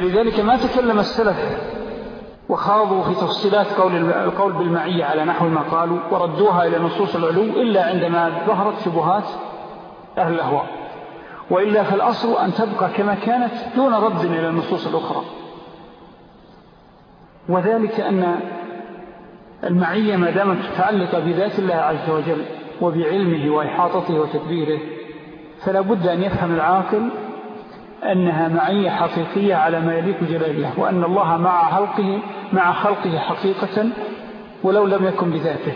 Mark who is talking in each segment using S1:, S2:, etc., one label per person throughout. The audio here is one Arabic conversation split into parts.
S1: فلذلك ما تكلم السلف وخاضوا في تفصيلات قول القول بالمعية على نحو ما قالوا وردوها إلى نصوص العلو إلا عندما ظهرت شبهات أهل الأهواء. وإلا فالأصل أن تبقى كما كانت دون رد إلى النصوص الأخرى. وذلك أن المعية ما دامت متعلقة بذات الله عز وجل وبعلمه وإحاطته وتدبيره فلا بد أن يفهم العاقل أنها معية حقيقية على ما يليق جلال الله وأن الله مع خلقه, مع خلقه حقيقة ولو لم يكن بذاته.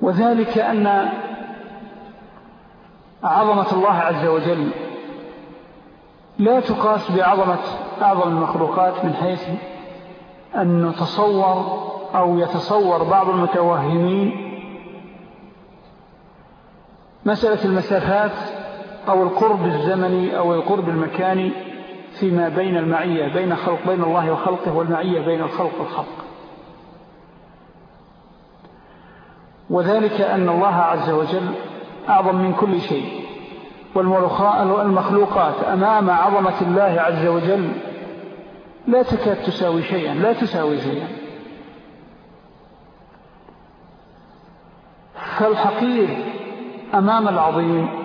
S1: وذلك أن عظمة الله عز وجل لا تقاس بعظمة أعظم المخلوقات من حيث أن نتصور أو يتصور بعض المتوهمين مسألة المسافات أو القرب الزمني أو القرب المكاني فيما بين المعية بين خلق بين الله وخلقه والمعية بين الخلق والخلق. وذلك أن الله عز وجل أعظم من كل شيء والمخلوقات أمام عظمة الله عز وجل لا تكاد تساوي شيئا لا تساوي شيئا. فالحقير أمام العظيم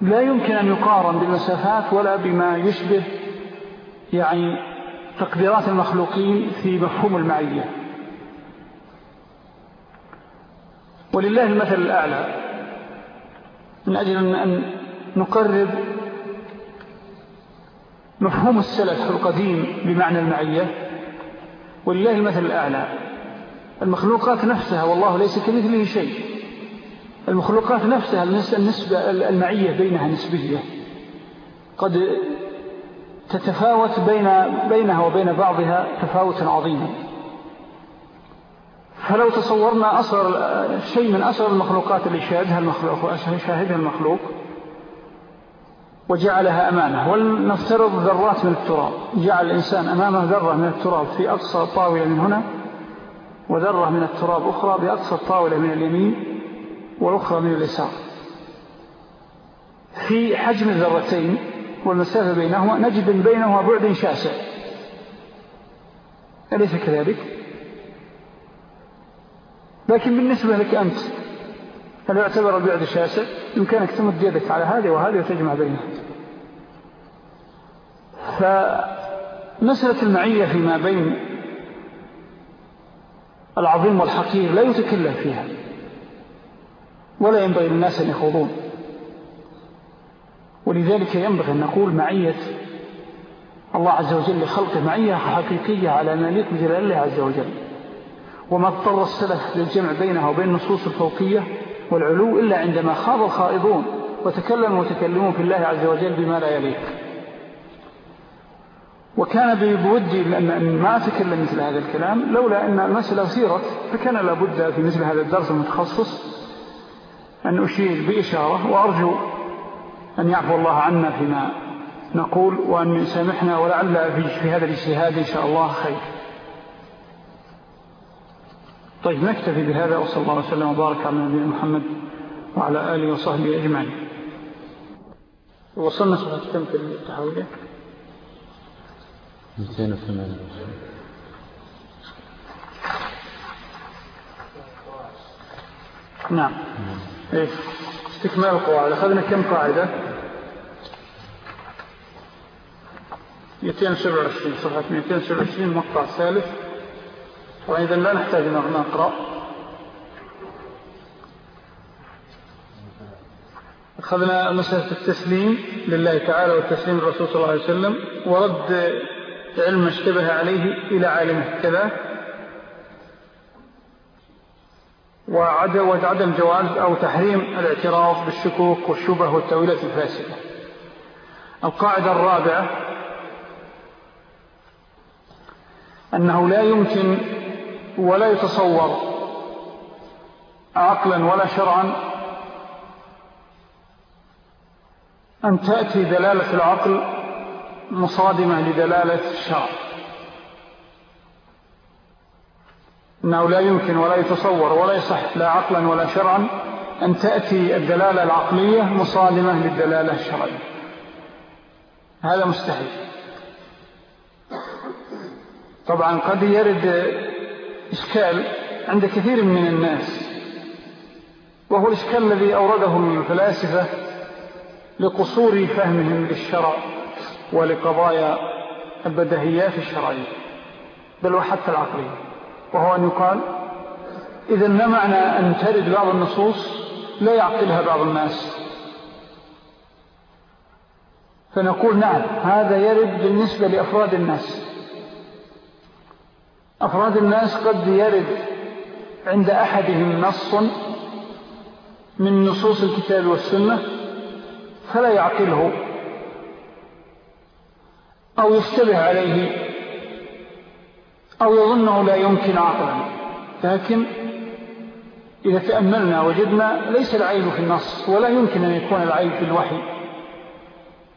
S1: لا يمكن أن يقارن بالمسافات ولا بما يشبه يعني تقديرات المخلوقين في مفهوم المعية. ولله المثل الأعلى. من أجل أن نقرب مفهوم السلف القديم بمعنى المعية ولله المثل الأعلى. المخلوقات نفسها والله ليس كمثله شيء. المخلوقات نفسها النسبة المعية بينها نسبية. قد تتفاوت بين بينها وبين بعضها تفاوتا عظيما. فلو تصورنا أصغر شيء من أصغر المخلوقات اللي شاهدها المخلوق وشاهدها المخلوق وجعلها أمامه. ولنفترض ذرات من التراب. جعل الإنسان أمامه ذرة من التراب في أقصى طاولة من هنا وذرة من التراب أخرى بأقصى الطاولة من اليمين. والأخرى من اليسار. في حجم الذرتين والمسافة بينهما نجد بينهما بعد شاسع. أليس كذلك؟ لكن بالنسبة لك أنت هل يعتبر البعد شاسع؟ يمكنك تمد يدك على هذه وهذه وتجمع بينها. فمسألة المعية فيما بين العظيم والحقير لا يتكلم فيها. ولا ينبغي للناس أن يخوضون. ولذلك ينبغي أن نقول معية الله عز وجل لخلقه معية حقيقية على مليك بجلال الله عز وجل. وما اضطر السلف للجمع بينها وبين النصوص الفوقية والعلو إلا عندما خاض الخائضون وتكلموا وتكلموا في الله عز وجل بما لا يليق. وكان بودي أن ما أتكلم مثل هذا الكلام لولا أن المسألة أثيرت فكان لابد في مثل هذا الدرس المتخصص أن أشير بإشارة وأرجو أن يعفو الله عنا فيما نقول وأن يسامحنا ولعل في هذا الاجتهاد إن شاء الله خير. طيب نكتفي بهذا وصلى الله وسلم وبارك على نبينا محمد وعلى آله وصحبه أجمعين. وصلنا سنة كم في التحويلة 208 نعم. إيه استكمال القواعد. أخذنا كم قاعدة؟ 227 صفحة 227 مقطع ثالث. وإذا لا نحتاج أن نقرأ. أخذنا مسألة التسليم لله تعالى والتسليم للرسول صلى الله عليه وسلم. ورد علم اشتبه عليه إلى عالمه. كذا. وعدم جواز أو تحريم الاعتراف بالشكوك والشبه والتويلات الفاسدة. القاعدة الرابعة أنه لا يمكن ولا يتصور عقلا ولا شرعا أن تأتي دلالة العقل مصادمة لدلالة الشرع. أنه لا يمكن ولا يتصور ولا يصح لا عقلا ولا شرعا أن تأتي الدلالة العقلية مصادمة للدلالة الشرعية. هذا مستحيل. طبعا قد يرد إشكال عند كثير من الناس وهو الإشكال الذي أورده الفلاسفة لقصور فهمهم للشرع ولقضايا البدهيات الشرعية بل وحتى العقلية. وهو أن يقال إذا ما معنى أن ترد بعض النصوص؟ لا يعقلها بعض الناس. فنقول نعم هذا يرد بالنسبة لأفراد الناس. أفراد الناس قد يرد عند أحدهم نص من نصوص الكتاب والسنة فلا يعقله أو يشتبه عليه. أو يظنه لا يمكن عقلا. لكن إذا تأملنا وجدنا ليس العيب في النص ولا يمكن أن يكون العيب في الوحي.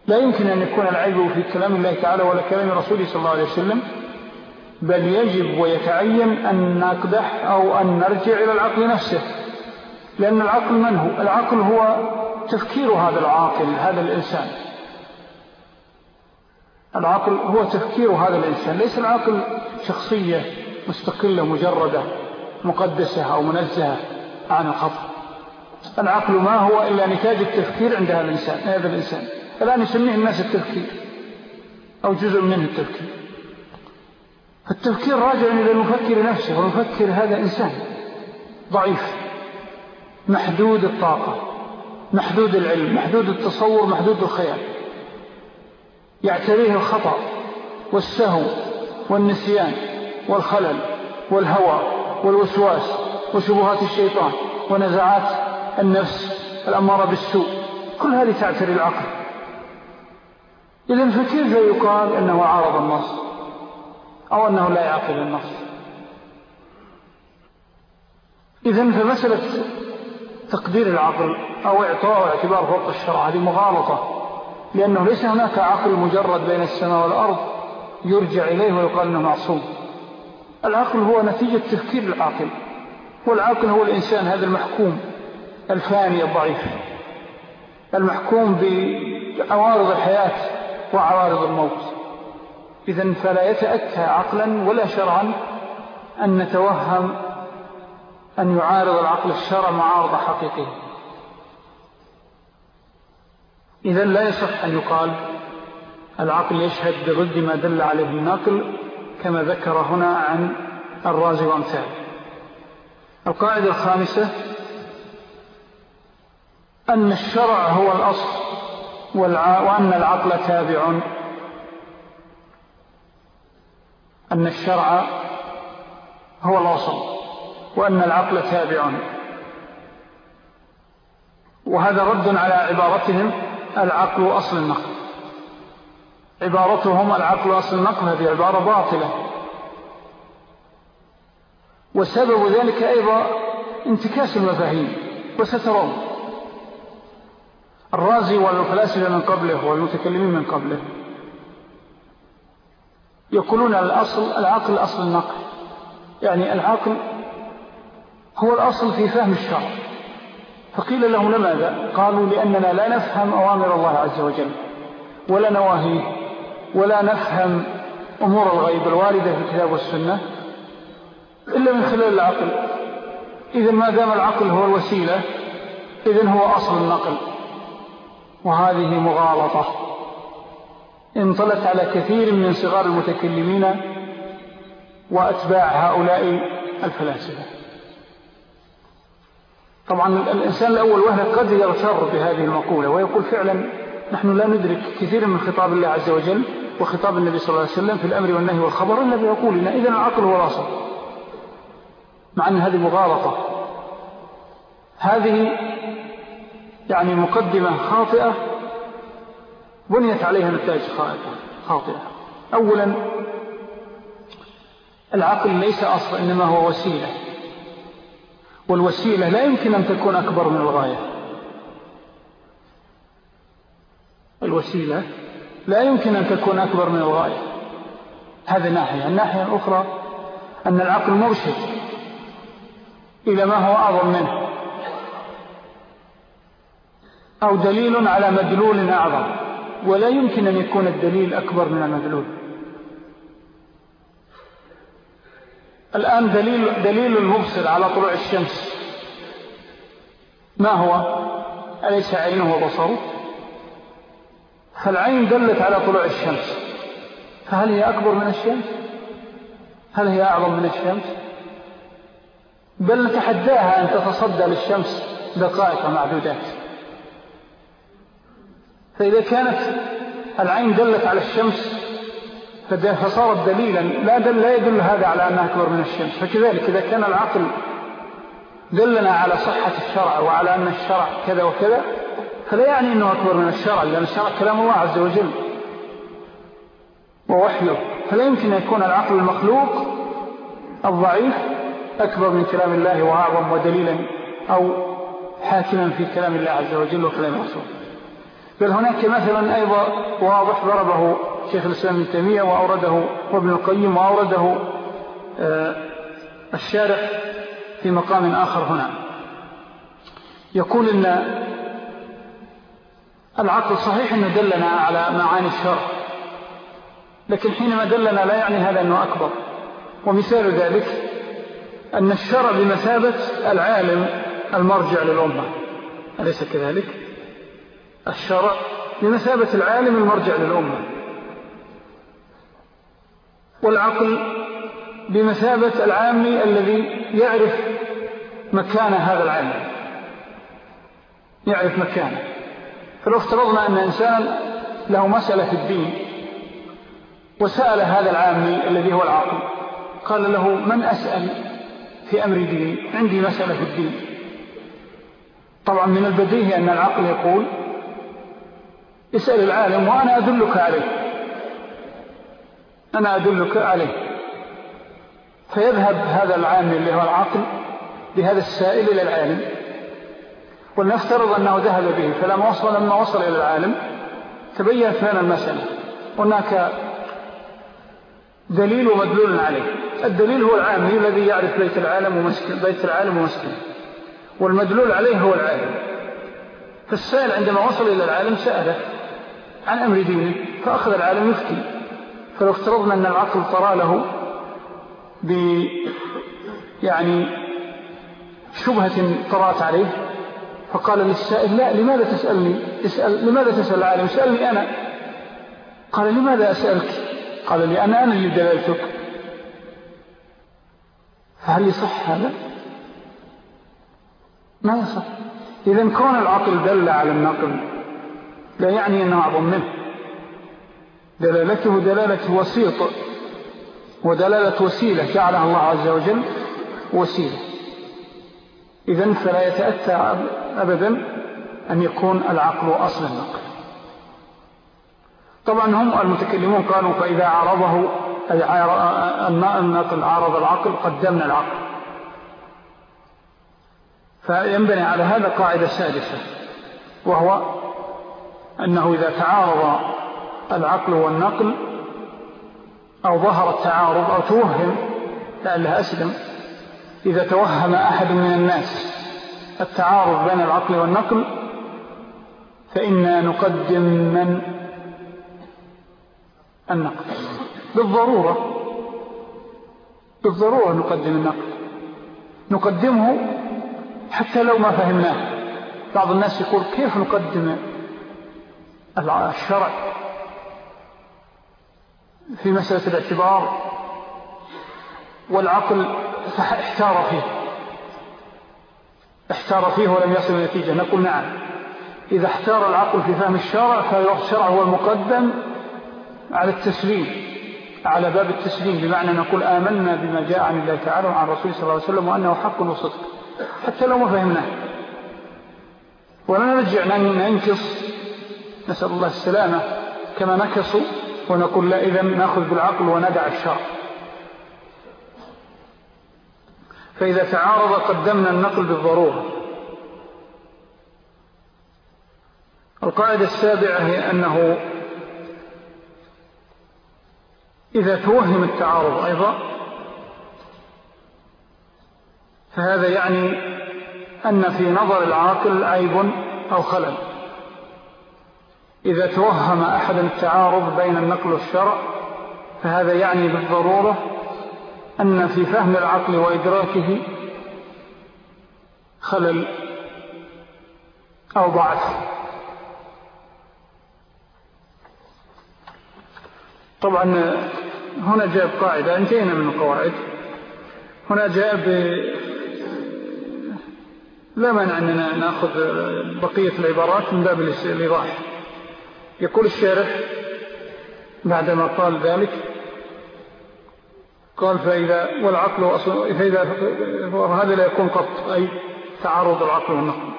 S1: لا يمكن أن يكون العيب في كلام الله تعالى ولا كلام رسوله صلى الله عليه وسلم. بل يجب ويتعين أن نقدح أو أن نرجع إلى العقل نفسه. لأن العقل من هو؟ العقل هو تفكير هذا العاقل هذا الإنسان. العقل هو تفكير هذا الإنسان ليس العقل شخصية مستقلة مجردة مقدسة أو منزهة عن الخطأ. العقل ما هو إلا نتاج التفكير عند هذا الإنسان, هذا الإنسان. الآن يسميه الناس التفكير أو جزء منه التفكير. التفكير راجع إلى المفكر نفسه والمفكر هذا إنسان ضعيف محدود الطاقة محدود العلم محدود التصور محدود الخيال. يعتريه الخطأ والسهو والنسيان والخلل والهوى والوسواس وشبهات الشيطان ونزعات النفس الأمارة بالسوء. كل هذه تعتري العقل. إذن فكيف يقال أنه عارض النص أو أنه لا يعقل النص؟ إذن فمسألة تقدير العقل أو إعطاء اعتبار فوق الشرع هذه مغالطة. لأنه ليس هناك عقل مجرد بين السماء والأرض يرجع إليه ويقال أنه معصوم. العقل هو نتيجة تفكير العاقل والعاقل هو الإنسان هذا المحكوم الفاني الضعيف المحكوم بعوارض الحياة وعوارض الموت. إذن فلا يتأتى عقلا ولا شرعا أن نتوهم أن يعارض العقل الشرع معارضة حقيقية إذن لا يصح أن يقال العقل يشهد بضد ما دل عليه النقل كما ذكر هنا عن الرازي وامثال القاعدة الخامسة أن الشرع هو الأصل وأن العقل تابع. أن الشرع هو الأصل وأن العقل تابع. وهذا رد على عبارتهم العقل أصل النقل. عبارتهم العقل أصل النقل هذه عبارة باطلة. وسبب ذلك أيضا انتكاس المفاهيم وسترون الرازي والفلاسفة من قبله والمتكلمين من قبله يقولون الأصل العقل أصل النقل. يعني العقل هو الأصل في فهم الشرع. فقيل لهم لماذا؟ قالوا لأننا لا نفهم أوامر الله عز وجل ولا نواهيه ولا نفهم أمور الغيب الواردة في الكتاب والسنة إلا من خلال العقل. إذا ما دام العقل هو الوسيلة إذن هو أصل النقل. وهذه مغالطة. انطلت على كثير من صغار المتكلمين وأتباع هؤلاء الفلاسفة. طبعا الإنسان الأول وهنا قد يغتر بهذه المقولة ويقول فعلا نحن لا ندرك كثيرا من خطاب الله عز وجل وخطاب النبي صلى الله عليه وسلم في الأمر والنهي والخبر الذي يقول لنا إذن العقل هو الأصل. مع أن هذه مغالطة. هذه يعني مقدمة خاطئة بنيت عليها نتائج خاطئة. أولا العقل ليس أصل إنما هو وسيلة. والوسيلة لا يمكن أن تكون أكبر من الغاية. الوسيلة لا يمكن أن تكون أكبر من الغاية. هذه ناحية. الناحية الأخرى أن العقل مرشد إلى ما هو أعظم منه أو دليل على مدلول أعظم. ولا يمكن أن يكون الدليل أكبر من المدلول. الآن دليل, دليل المبصر على طلوع الشمس. ما هو؟ أليس عينه وبصره؟ فالعين دلت على طلوع الشمس. فهل هي أكبر من الشمس؟ هل هي أعظم من الشمس؟ بل نتحداها أن تتصدى للشمس دقائق معدودات. فإذا كانت العين دلت على الشمس فصارت دليلا. لا, دل لا يدل هذا على أنها أكبر من الشمس فكذلك إذا كان العقل دلنا على صحة الشرع وعلى أن الشرع كذا وكذا فلا يعني أنه أكبر من الشرع لأن الشرع كلام الله عز وجل ووحيه. فلا يمكن أن يكون العقل المخلوق الضعيف أكبر من كلام الله وأعظم ودليلا أو حاكما في كلام الله عز وجل وكلام رسوله بل هناك مثلا أيضا واضح ضربه شيخ الإسلام ابن تيمية وأورده وابن القيم وأورده آه، الشارع في مقام آخر هنا. يقول إن العقل صحيح أنه دلنا على معاني الشر لكن حينما دلنا لا يعني هذا أنه أكبر. ومثال ذلك أن الشرع بمثابة العالم المرجع للأمة. أليس كذلك؟ الشرع بمثابة العالم المرجع للأمة. والعقل بمثابة العامي الذي يعرف مكان هذا العالم يعرف مكانه. فلو افترضنا أن إنسان له مسألة في الدين وسأل هذا العامي الذي هو العاقل قال له من أسأل في أمر ديني؟ عندي مسألة في الدين. طبعا من البديهي أن العقل يقول اسأل العالم وأنا أدلك عليه. أنا أدلك عليه. فيذهب هذا العامل اللي هو العقل بهذا السائل إلى العالم ولنفترض أنه ذهب به فلما وصل لما وصل إلى العالم تبينت لنا المسألة. هناك دليل ومدلول عليه. الدليل هو العامي الذي يعرف بيت العالم ومسكن بيت العالم ومسكن والمدلول عليه هو العالم. فالسائل عندما وصل إلى العالم سأله عن أمر دينه فأخذ العالم يفتي. فلو افترضنا أن العقل طرى له ب يعني شبهة طرات عليه فقال للسائل لا لماذا تسألني؟ اسأل لماذا تسأل العالم؟ اسألني أنا. قال لماذا أسألك؟ قال لي أنا أنا اللي دلالتك فهل يصح هذا؟ ما يصح. إذا كون العقل دل على النقل لا يعني أنه أعظم منه. دلالته دلالة وسيط ودلالة وسيلة جعلها الله عز وجل وسيلة. إذن فلا يتأتى أبدا أن يكون العقل أصل النقل. طبعا هم المتكلمون قالوا فإذا عرضه النقل عارض العقل قدمنا العقل. فينبني على هذا قاعدة سادسة وهو أنه إذا تعارض العقل والنقل أو ظهر التعارض أو توهم لعلها أسلم. إذا توهم أحد من الناس التعارض بين العقل والنقل فإنا نقدم من؟ النقل. بالضرورة بالضرورة نقدم النقل. نقدمه حتى لو ما فهمناه. بعض الناس يقول كيف نقدم الشرع؟ في مسألة الاعتبار والعقل احتار فيه. احتار فيه ولم يصل النتيجة نقول نعم. إذا احتار العقل في فهم الشرع فالشرع هو المقدم على التسليم على باب التسليم. بمعنى نقول آمنا بما جاء عن الله تعالى وعن رسول صلى الله عليه وسلم وأنه حق وصدق. حتى لو ما فهمناه. ولا نرجع ننكص. نسأل الله السلامة. كما نكصوا ونقول لا إذن نأخذ بالعقل وندع الشرع. فإذا تعارض قدمنا النقل بالضرورة. القاعدة السابعة هي أنه إذا توهم التعارض أيضا فهذا يعني أن في نظر العاقل عيب أو خلل. إذا توهم أحد التعارض بين النقل والشرع فهذا يعني بالضرورة أن في فهم العقل وإدراكه خلل أو ضعف. طبعا هنا جاء قاعدة انتهينا من القواعد. هنا جاء ب لا مانع أننا نأخذ بقية العبارات من باب الإيضاح. يقول الشارح بعدما قال ذلك قال فإذا والعقل فإذا هذا لا يكون قط أي تعارض العقل والنقل.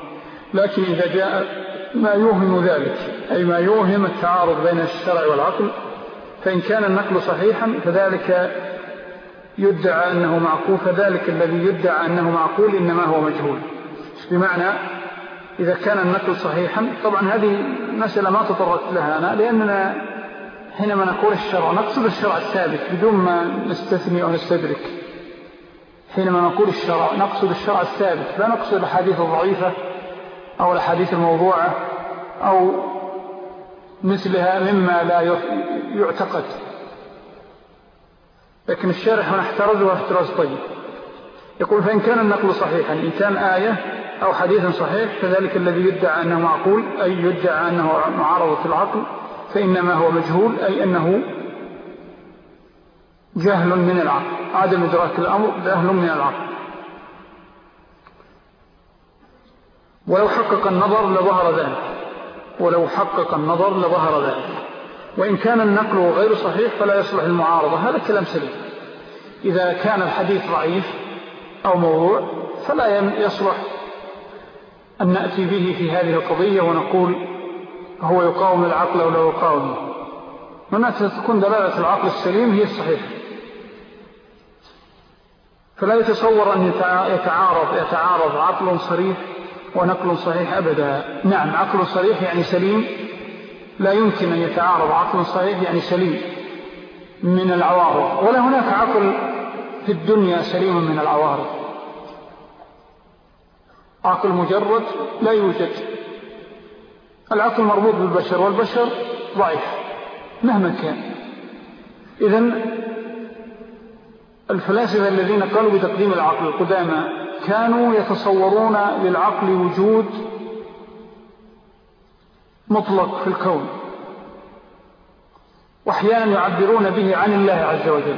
S1: لكن إذا جاء ما يوهم ذلك أي ما يوهم التعارض بين الشرع والعقل فإن كان النقل صحيحا فذلك يدعى أنه معقول فذلك الذي يدعى أنه معقول إنما هو مجهول. بمعنى إذا كان النقل صحيحا طبعا هذه مسألة ما تطرقت لها أنا لأننا حينما نقول الشرع نقصد الشرع الثابت بدون ما نستثني أو نستدرك. حينما نقول الشرع نقصد الشرع الثابت لا نقصد الحديث الضعيفة أو الحديث الموضوعة أو مثلها مما لا يعتقد. لكن الشارح هنا احترزه احتراز طيب. يقول فإن كان النقل صحيحا إن كان آية أو حديث صحيح فذلك الذي يدعى أنه معقول أي يدعى أنه معارضة العقل فإنما هو مجهول أي أنه جهل من العقل عدم إدراك الأمر جهل من العقل. ولو حقق النظر لظهر ذلك. ولو حقق النظر لظهر ذلك. وإن كان النقل غير صحيح فلا يصلح المعارضة هذا كلام سليم. إذا كان الحديث ضعيف أو موضوع فلا يصلح أن نأتي به في هذه القضية ونقول هو يقاوم العقل أو لا يقاومه هنا تكون دلالة العقل السليم هي الصحيحة فلا يتصور أن يتعارض يتعارض عقل صريح ونقل صحيح أبدا. نعم عقل صريح يعني سليم. لا يمكن أن يتعارض عقل صحيح يعني سليم من العوارض. ولا هناك عقل في الدنيا سليم من العوارض. عقل مجرد لا يوجد. العقل مربوط بالبشر والبشر ضعيف مهما كان. إذن الفلاسفة الذين قالوا بتقديم العقل القدامى كانوا يتصورون للعقل وجود مطلق في الكون. وأحيانا يعبرون به عن الله عز وجل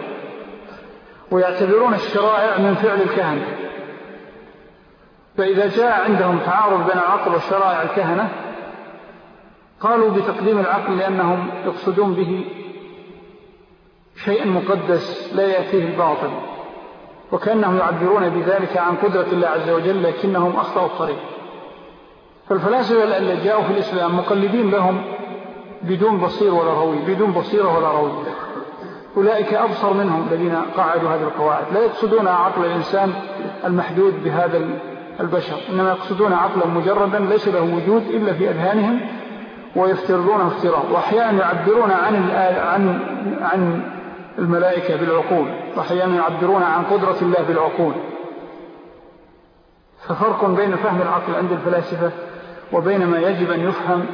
S1: ويعتبرون الشرائع من فعل الكهنة. فإذا جاء عندهم تعارض بين العقل وشرائع الكهنة قالوا بتقديم العقل لأنهم يقصدون به شيء مقدس لا يأتيه الباطل وكأنهم يعبرون بذلك عن قدرة الله عز وجل لكنهم أخطأوا الطريق. فالفلاسفة اللي جاءوا في الإسلام مقلدين لهم بدون بصير ولا روي بدون بصيرة ولا روي. أولئك أبصر منهم الذين قاعدوا هذه القواعد. لا يقصدون عقل الإنسان المحدود بهذا البشر. إنما يقصدون عقلا مجردا ليس له وجود إلا في أذهانهم ويفترضونه افتراض وأحيانا يعبرون عن, عن, عن الملائكة بالعقول. وأحيانا يعبرون عن قدرة الله بالعقول. ففرق بين فهم العقل عند الفلاسفة وبين ما يجب أن يفهم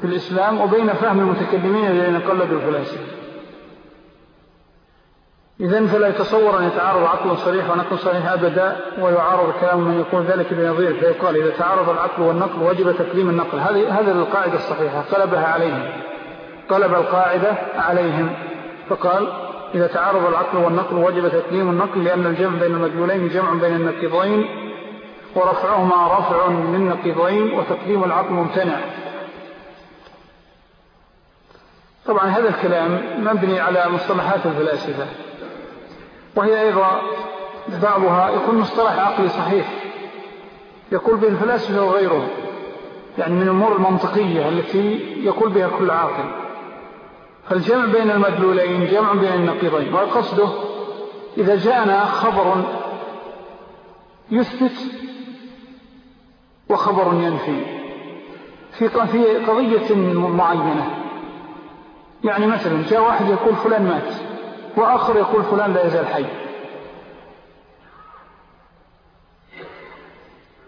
S1: في الإسلام وبين فهم المتكلمين الذين قلدوا الفلاسفة. إذن فلا يتصور أن يتعارض عقل صريح ونقل صريح أبدا ويعارض كلام من يقول ذلك بنظير فيقال إذا تعارض العقل والنقل وجب تقديم النقل. هذه القاعدة الصحيحة. قلبها عليهم. قلب القاعدة عليهم. فقال إذا تعارض العقل والنقل وجب تقديم النقل لأن الجمع بين المدلولين جمع بين النقضين ورفعهما رفع من نقضين وتقديم العقل ممتنع. طبعا هذا الكلام مبني على مصطلحات الفلاسفة. وهي أيضا بعضها يكون مصطلح عقلي صحيح. يقول به الفلاسفة وغيره يعني من الأمور المنطقية التي يقول بها كل عاقل. فالجمع بين المدلولين جمع بين النقيضين وقصده إذا جاءنا خبر يثبت وخبر ينفي. في قضية معينة يعني مثلا جاء واحد يقول فلان مات. وآخر يقول فلان لا يزال حي.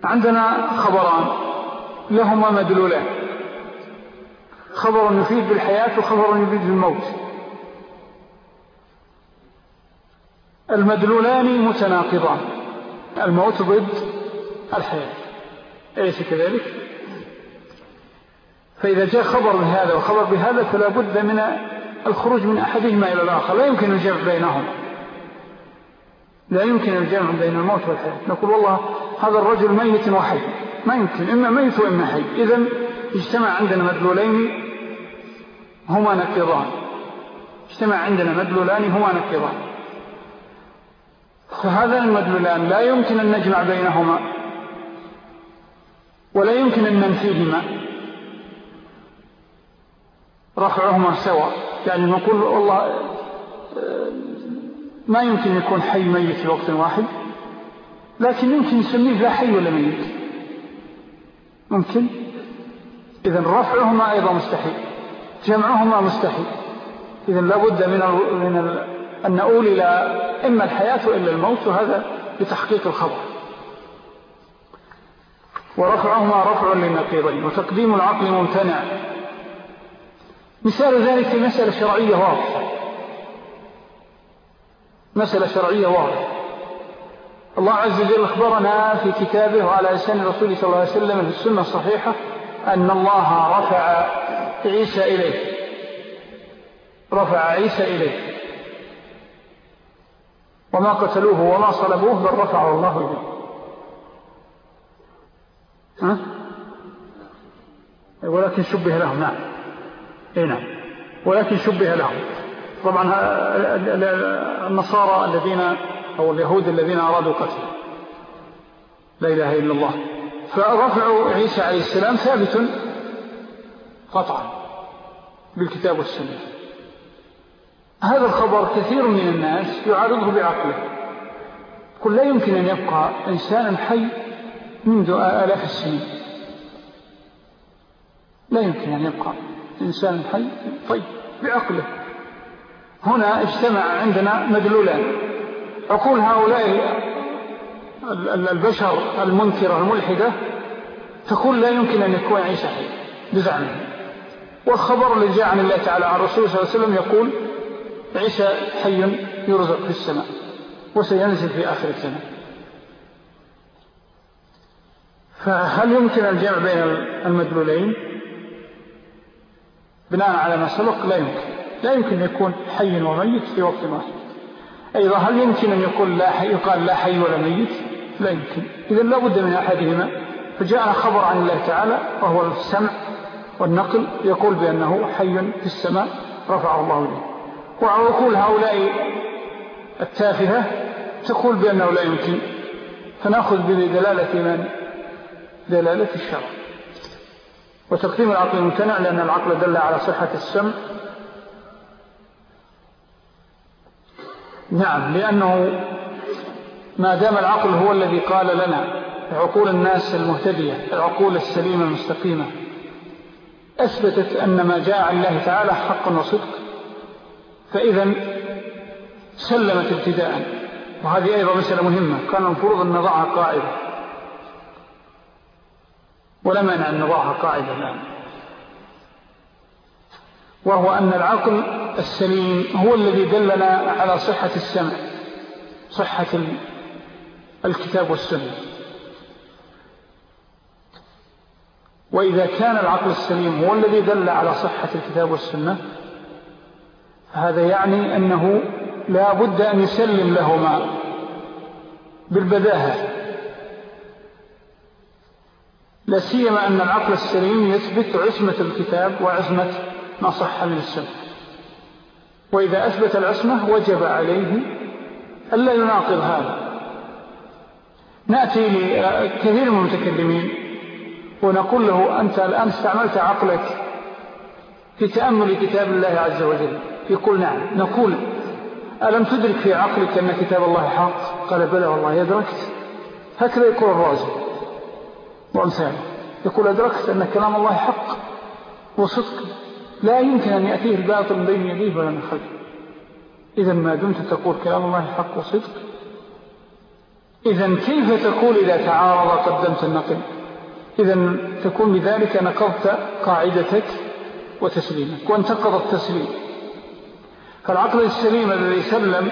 S1: عندنا خبران لهما مدلولان. خبر يفيد بالحياة وخبر يفيد بالموت. المدلولان متناقضان الموت ضد الحياة. أليس كذلك؟ فإذا جاء خبر بهذا وخبر بهذا فلا بد من الخروج من أحدهما إلى الآخر. لا يمكن الجمع بينهم. لا يمكن الجمع بين الموت والحياة. نقول والله هذا الرجل ميت وحي. ما يمكن. إما ميت وإما حي. إذن اجتمع عندنا مدلولين هما نقضان اجتمع عندنا مدلولان هما نقضان فهذا المدلولان لا يمكن أن نجمع بينهما. ولا يمكن أن ننفيهما. رفعهما سواء. يعني نقول والله ما يمكن يكون حي ميت في وقت واحد لكن يمكن نسميه لا حي ولا ميت. ممكن؟ إذن رفعهما أيضا مستحيل جمعهما مستحيل. إذن لابد من, من أن نقول إلى إما الحياة إلا الموت وهذا لتحقيق الخبر. ورفعهما رفع للنقيضين وتقديم العقل ممتنع. مثال ذلك في مسألة شرعية واضحة. مسألة شرعية واضحة. الله عز وجل أخبرنا في كتابه وعلى لسان رسوله صلى الله عليه وسلم في السنة الصحيحة أن الله رفع عيسى إليه. رفع عيسى إليه. وما قتلوه وما صلبوه بل رفعه الله إليه؟ ولكن شبه لهم نعم. اي نعم. ولكن شبه لهم طبعا النصارى الذين أو اليهود الذين أرادوا قتله. لا إله إلا الله. فرفع عيسى عليه السلام ثابت قطعا بالكتاب والسنة. هذا الخبر كثير من الناس يعارضه بعقله. قل لا يمكن أن يبقى إنسان حي منذ آلاف السنين. لا يمكن أن يبقى. إنسان حي. طيب بعقله هنا اجتمع عندنا مدلولان. عقول هؤلاء البشر المنكرة الملحدة تقول لا يمكن أن يكون عيسى حي. بزعمه والخبر الذي جاء عن الله تعالى عن الرسول صلى الله عليه وسلم يقول عيسى حي يرزق في السماء وسينزل في آخر السنة فهل يمكن الجمع بين المدلولين؟ بناء على ما سبق لا يمكن. لا يمكن أن يكون حي وميت في وقت واحد. أيضا هل يمكن أن يقول لا حي يقال لا حي ولا ميت؟ لا يمكن. إذا لا بد من أحدهما. فجاءنا خبر عن الله تعالى وهو السمع والنقل يقول بأنه حي في السماء رفعه الله إليه وعقول هؤلاء التافهة تقول بأنه لا يمكن. فنأخذ بدلالة من؟ دلالة الشرع. وتقديم العقل ممتنع لأن العقل دل على صحة السمع. نعم لأنه ما دام العقل هو الذي قال لنا عقول الناس المهتدية العقول السليمة المستقيمة أثبتت أن ما جاء عن الله تعالى حق وصدق. فإذا سلمت ابتداء وهذه أيضا مسألة مهمة. كان المفروض أن نضعها قاعدة. ولا مانع أن نضعها قاعدة الآن. وهو أن العقل السليم هو الذي دلنا على صحة السمع صحة الكتاب والسنة. وإذا كان العقل السليم هو الذي دل على صحة الكتاب والسنة هذا يعني أنه لا بد أن يسلم لهما بالبداهة. لا سيما أن العقل السليم يثبت عصمة الكتاب وعصمة ما صح من السنة وإذا أثبت العصمة وجب عليه ألا يناقض هذا. نأتي لكثير من المتكلمين ونقول له أنت الآن استعملت عقلك في تأمل كتاب الله عز وجل. يقول نعم. نقول ألم تدرك في عقلك أن كتاب الله حق؟ قال بلى والله يدركت. هكذا يقول الرازي. وأمثاله يقول أدركت أن كلام الله حق وصدق. لا يمكن أن يأتيه الباطل من بين يديه ولا من خلفه. إذا ما دمت تقول كلام الله حق وصدق؟ إذا كيف تقول إذا تعارض قدمت النقل؟ إذا تكون بذلك نقضت قاعدتك وتسليمك وانتقض التسليم. فالعقل السليم الذي سلم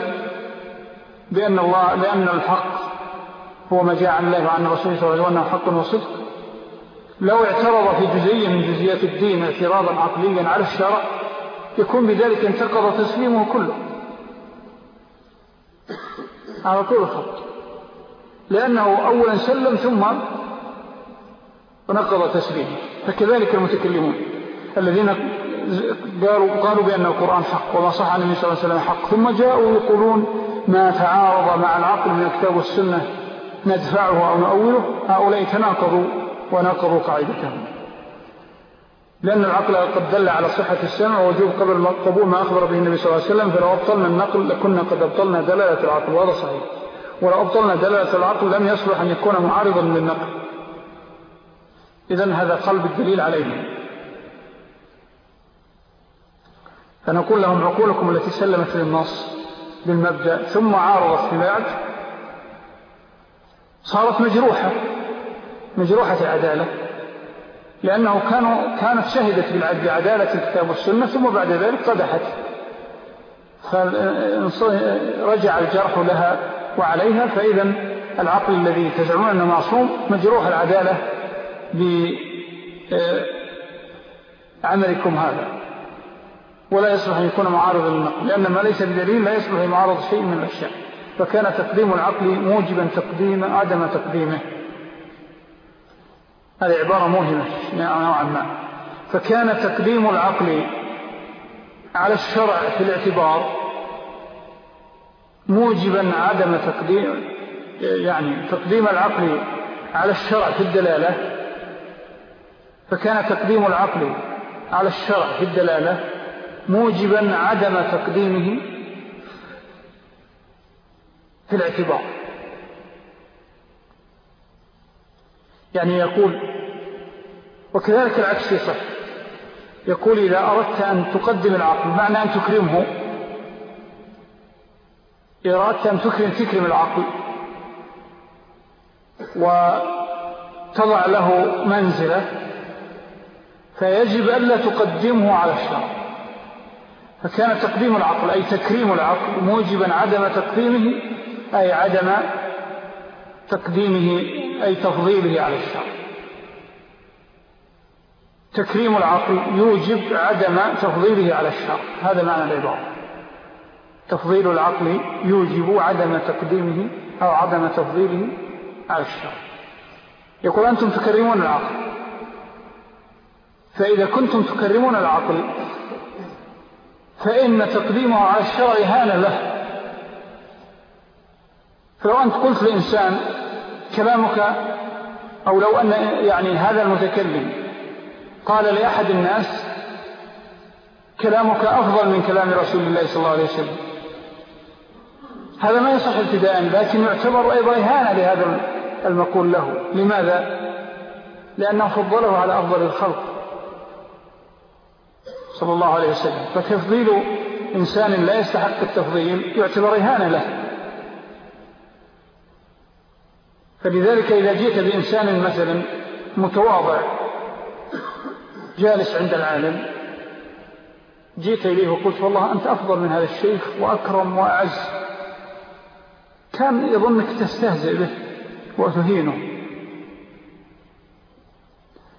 S1: بأن الله لأن الحق هو ما جاء عن الله وعن رسوله صلى الله عليه وسلم حق وصدق. لو اعترض في جزئية من جزئيات الدين اعتراضا عقليا على الشرع يكون بذلك انتقض تسليمه كله. على طول الخط. لأنه أولا سلم ثم نقض تسليمه. فكذلك المتكلمون الذين قالوا, قالوا بأن القرآن حق وما صح عن النبي صلى الله عليه وسلم حق. ثم جاءوا يقولون ما تعارض مع العقل من الكتاب والسنة ندفعه أو نؤوله هؤلاء تناقضوا وناقضوا قاعدتهم. لأن العقل قد دل على صحة السمع ووجوب قبل قبول ما أخبر به النبي صلى الله عليه وسلم فلو أبطلنا النقل لكنا قد أبطلنا دلالة العقل وهذا صحيح. ولو أبطلنا دلالة العقل لم يصلح أن يكون معارضا للنقل. إذن هذا قلب الدليل عليه فنقول لهم عقولكم التي سلمت للنص بالمبدأ ثم عارضت في صارت مجروحة مجروحة العدالة لأنه كانوا كانت شهدت بعدالة الكتاب والسنة ثم بعد ذلك قدحت. فرجع الجرح لها وعليها فإذا العقل الذي تزعمون أنه معصوم مجروح العدالة بعملكم هذا. ولا يصلح أن يكون معارضا للنقل لأن ما ليس بدليل لا يصلح معارض شيء من الأشياء. فكان تقديم العقل موجبا تقديم عدم تقديمه. هذه عبارة موهمة نوعا ما. فكان تقديم العقل على الشرع في الاعتبار موجبا عدم تقديم يعني تقديم العقل على الشرع في الدلالة. فكان تقديم العقل على الشرع في الدلالة موجبا عدم تقديمه في الاعتبار. يعني يقول وكذلك العكس يصح يقول إذا أردت أن تقدم العقل معنى أن تكرمه. إذا أردت أن تكرم تكرم العقل. وتضع له منزلة فيجب ألا تقدمه على الشرع. فكان تقديم العقل أي تكريم العقل موجبا عدم تقديمه أي عدم تقديمه أي تفضيله على الشرع. تكريم العقل يوجب عدم تفضيله على الشرع. هذا معنى العبارة. تفضيل العقل يوجب عدم تقديمه أو عدم تفضيله على الشرع. يقول أنتم تكرمون العقل. فإذا كنتم تكرمون العقل فإن تقديمه على الشرع هان له. فلو أنت قلت لإنسان كلامك أو لو أن يعني هذا المتكلم قال لأحد الناس كلامك أفضل من كلام رسول الله صلى الله عليه وسلم. هذا ما يصح ابتداء لكن يعتبر أيضا إهانة لهذا المقول له. لماذا؟ لأنه فضله على أفضل الخلق صلى الله عليه وسلم. فتفضيل إنسان لا يستحق التفضيل يعتبر إهانة له. فلذلك إذا جئت بإنسان مثلا متواضع جالس عند العالم جئت إليه وقلت والله أنت أفضل من هذا الشيخ وأكرم وأعز كان يظنك تستهزئ به وتهينه.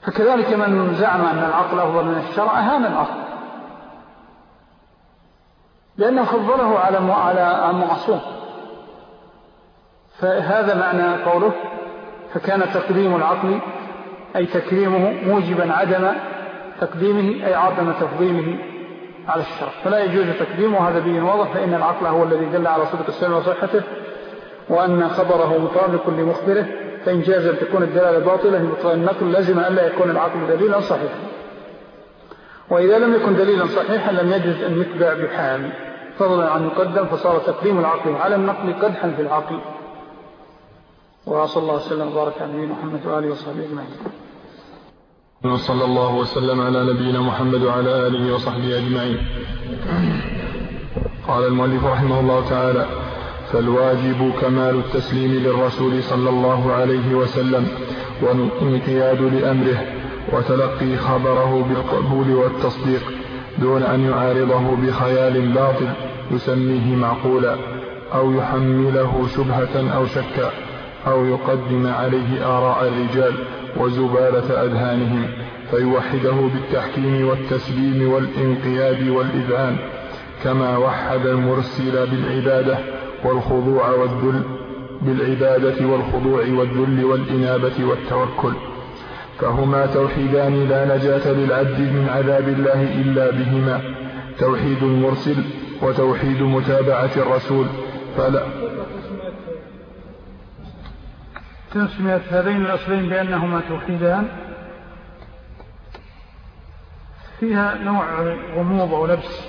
S1: فكذلك من زعم أن العقل أفضل من الشرع أهان العقل. لأنه فضله على المعصوم. فهذا معنى قوله فكان تقديم العقل أي تكريمه موجبا عدم تقديمه أي عدم تفضيمه على الشرع. فلا يجوز تقديمه هذا بين واضح فإن العقل هو الذي دل على صدق السلم وصحته وأن خبره مطابق لمخبره فإن جاز أن تكون الدلالة باطلة بطلع النقل لازم أن لا يكون العقل دليلا صحيحا. وإذا لم يكن دليلا صحيحا لم يجوز أن يتبع بحال. فضلا عن يقدم فصار تقديم العقل على النقل قدحا في العقل. وصلى الله وسلم وبارك على نبينا محمد وآله وصحبه أجمعين.
S2: وصلى الله وسلم على نبينا محمد وعلى آله وصحبه أجمعين. قال المؤلف رحمه الله تعالى فالواجب كمال التسليم للرسول صلى الله عليه وسلم والانقياد لأمره وتلقي خبره بالقبول والتصديق دون أن يعارضه بخيال باطل يسميه معقولا أو يحمله شبهة أو شكا. أو يقدم عليه آراء الرجال وزبالة أذهانهم فيوحده بالتحكيم والتسليم والانقياد والإذعان كما وحد المرسل بالعبادة والخضوع والذل بالعبادة والخضوع والذل والإنابة والتوكل. فهما توحيدان لا نجاة للعبد من عذاب الله إلا بهما توحيد المرسل وتوحيد متابعة الرسول فلا
S1: تسمية هذين الأصلين بأنهما توحيدان. فيها نوع غموض أو لبس.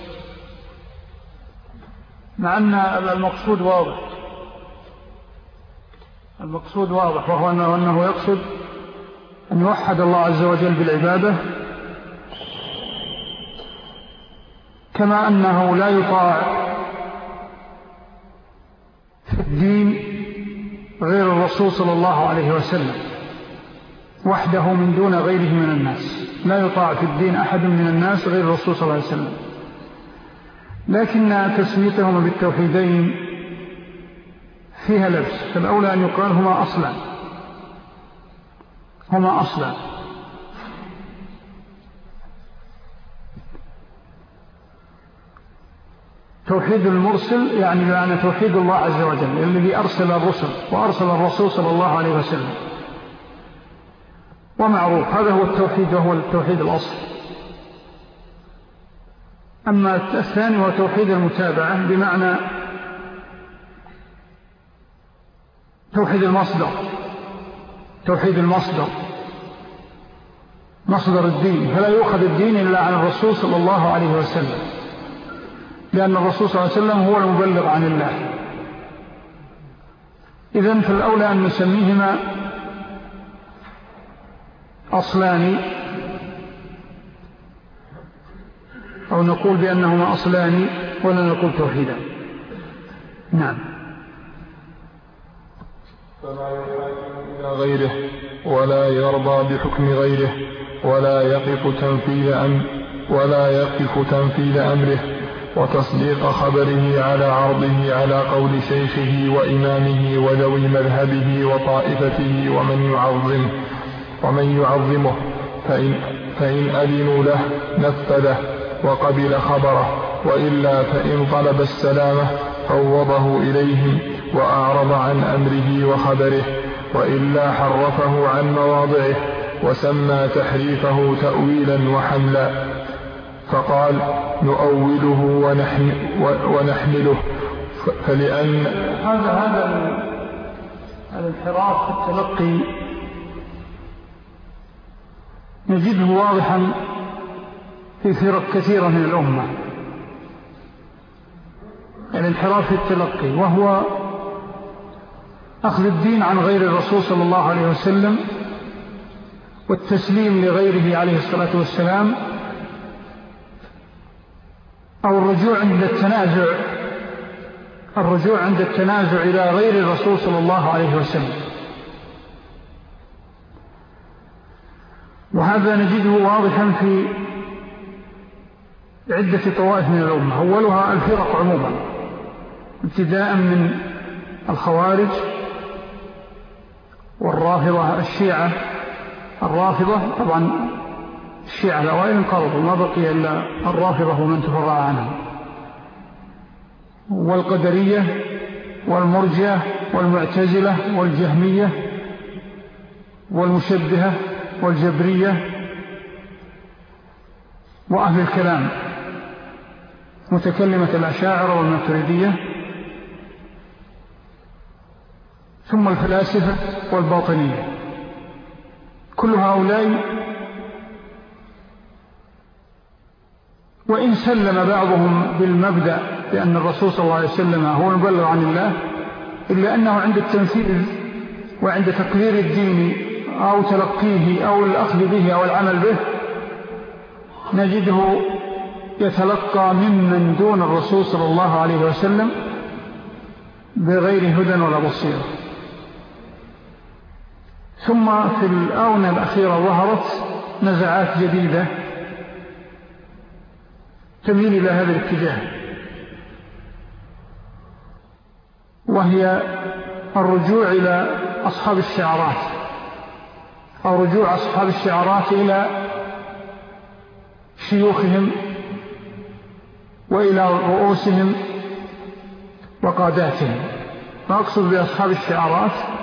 S1: مع أن المقصود واضح. المقصود واضح وهو أنه يقصد أن يوحد الله عز وجل بالعبادة. كما أنه لا يطاع في الدين غير الرسول صلى الله عليه وسلم وحده من دون غيره من الناس. لا يطاع في الدين أحد من الناس غير الرسول صلى الله عليه وسلم. لكن تسميتهما بالتوحيدين فيها لبس فالأولى أن يقال هما أصلا هما أصلا. توحيد المرسل يعني معنى توحيد الله عز وجل الذي أرسل الرسل وأرسل الرسول صلى الله عليه وسلم. ومعروف هذا هو التوحيد وهو التوحيد الأصل. أما الثاني هو توحيد المتابعة بمعنى توحيد المصدر توحيد المصدر مصدر الدين. فلا يؤخذ الدين إلا عن الرسول صلى الله عليه وسلم. لأن الرسول صلى الله عليه وسلم هو المبلغ عن الله. إذن فالأولى أن نسميهما أصلان أو نقول بأنهما أصلان ولا نقول توحيدا. نعم.
S2: فلا يحاكم إلى غيره ولا يرضى بحكم غيره ولا يقف تنفيذ أم ولا يقف تنفيذ أمره. وتصديق خبره على عرضه على قول شيخه وإمامه وذوي مذهبه وطائفته ومن يعظمه ومن يعظمه فإن, فإن أذنوا له نفذه وقبل خبره وإلا فإن طلب السلامة فوضه إليهم وأعرض عن أمره وخبره وإلا حرفه عن مواضعه وسمى تحريفه تأويلا وحملا. فقال نؤوله ونحمله. فلأن
S1: هذا هذا الانحراف في التلقي نجده واضحا في فرق كثيرة من الأمة. الانحراف في التلقي وهو أخذ الدين عن غير الرسول صلى الله عليه وسلم والتسليم لغيره عليه الصلاة والسلام أو الرجوع عند التنازع الرجوع عند التنازع إلى غير الرسول صلى الله عليه وسلم. وهذا نجده واضحا في عدة طوائف من الأمة. أولها الفرق عموما ابتداء من الخوارج والرافضة الشيعة. الرافضة طبعا الشيعة الأوائل انقرضوا ما بقي إلا الرافضة ومن تفرع عنهم. والقدرية والمرجة والمعتزلة والجهمية والمشبهة والجبرية وأهل الكلام متكلمة الأشاعر والماتريدية ثم الفلاسفة والباطنية. كل هؤلاء وإن سلم بعضهم بالمبدأ بأن الرسول صلى الله عليه وسلم هو المبلغ عن الله إلا أنه عند التنفيذ وعند تقرير الدين أو تلقيه أو الأخذ به أو العمل به نجده يتلقى ممن دون الرسول صلى الله عليه وسلم بغير هدى ولا بصيرة. ثم في الآونة الأخيرة ظهرت نزعات جديدة تميل إلى هذا الاتجاه. وهي الرجوع إلى أصحاب الشعارات أو رجوع أصحاب الشعارات إلى شيوخهم وإلى رؤوسهم وقاداتهم. فأقصد بأصحاب الشعارات؟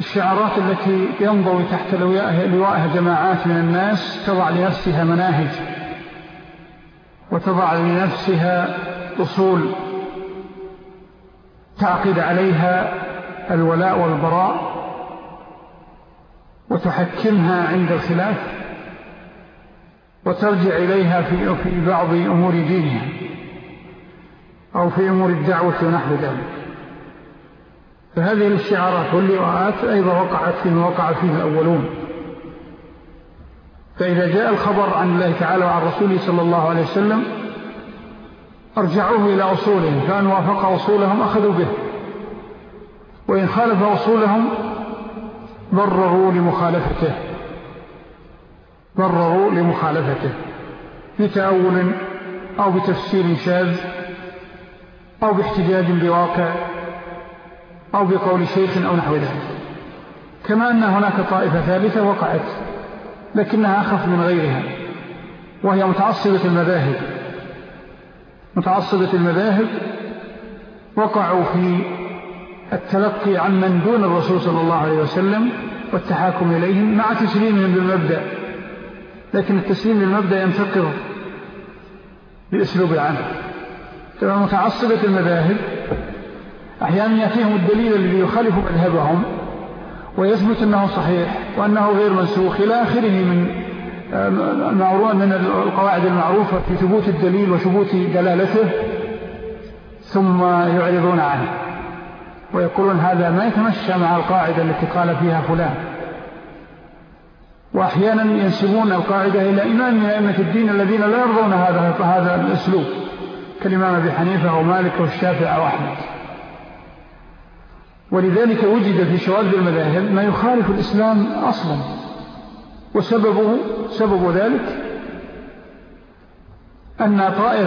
S1: الشعارات التي ينضوي تحت لوائها جماعات من الناس تضع لنفسها مناهج وتضع لنفسها أصول تعقد عليها الولاء والبراء وتحكمها عند الخلاف وترجع إليها في بعض أمور دينها أو في أمور الدعوة ونحو ذلك. فهذه الشعارات واللواءات أيضا وقعت فيما وقع فيه الأولون. فإذا جاء الخبر عن الله تعالى وعن رسوله صلى الله عليه وسلم أرجعوه إلى أصولهم. فأن وافق أصولهم أخذوا به. وإن خالف أصولهم ضرروا لمخالفته. ضرروا لمخالفته. بتأول أو بتفسير شاذ أو باحتجاج بواقع أو بقول شيخ أو نحو ذلك. كما أن هناك طائفة ثالثة وقعت لكنها أخف من غيرها وهي متعصبة المذاهب. متعصبة المذاهب وقعوا في التلقي عن من دون الرسول صلى الله عليه وسلم والتحاكم إليهم مع تسليمهم بالمبدأ لكن التسليم للمبدأ ينتقض بأسلوب العمل كما متعصبة المذاهب أحيانا يأتيهم الدليل الذي يخالف مذهبهم ويثبت أنه صحيح وأنه غير منسوخ إلى آخره من من القواعد المعروفة في ثبوت الدليل وثبوت دلالته ثم يعرضون عنه ويقولون هذا ما يتمشى مع القاعدة التي قال فيها فلان. وأحيانا ينسبون القاعدة إلى إمام من أئمة الدين الذين لا يرضون هذا هذا الأسلوب كالإمام أبي حنيفة أو مالك أو الشافع أو أحمد ولذلك وجد في شواذ المذاهب ما يخالف الإسلام أصلا. وسببه سبب ذلك أن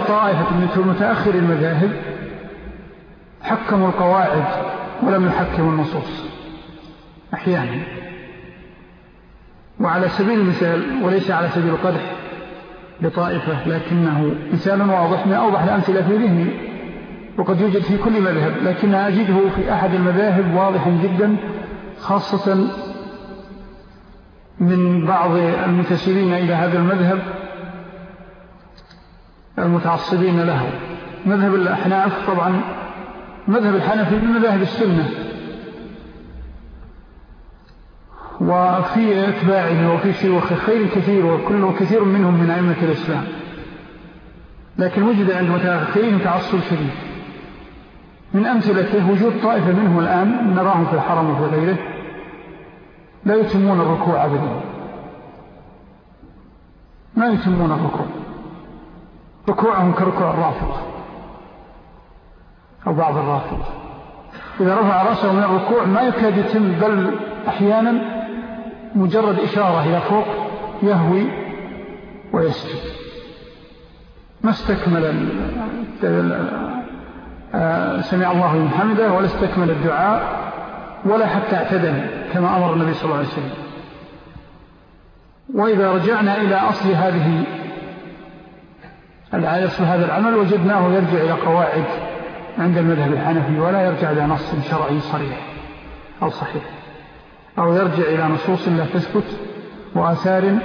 S1: طائفة من متأخر المذاهب حكموا القواعد ولم يحكموا النصوص أحيانا. وعلى سبيل المثال وليس على سبيل القدح لطائفة لكنه مثال واضح من أوضح الأمثلة في ذهني. وقد يوجد في كل مذهب لكن أجده في أحد المذاهب واضح جدا خاصة من بعض المتسيرين إلى هذا المذهب المتعصبين له. مذهب الأحناف طبعا مذهب الحنفي من مذاهب السنة. وفي أتباعه وفي شيوخ خير كثير وكل كثير منهم من أئمة الإسلام. لكن وجد عند متأخرين تعصب شديد. من أمثلته وجود طائفة منهم الآن نراهم في الحرم وفي غيره لا يتمون الركوع أبدا. ما يتمون الركوع. ركوعهم كركوع الرافضة أو بعض الرافضة إذا رفع رأسه من الركوع ما يكاد يتم بل أحيانا مجرد إشارة إلى فوق يهوي ويسجد. ما استكمل سمع الله من حمده ولا استكمل الدعاء ولا حتى اعتدل كما أمر النبي صلى الله عليه وسلم. وإذا رجعنا إلى أصل هذه أصل هذا العمل وجدناه يرجع إلى قواعد عند المذهب الحنفي ولا يرجع إلى نص شرعي صريح أو صحيح أو يرجع إلى نصوص لا تثبت وآثار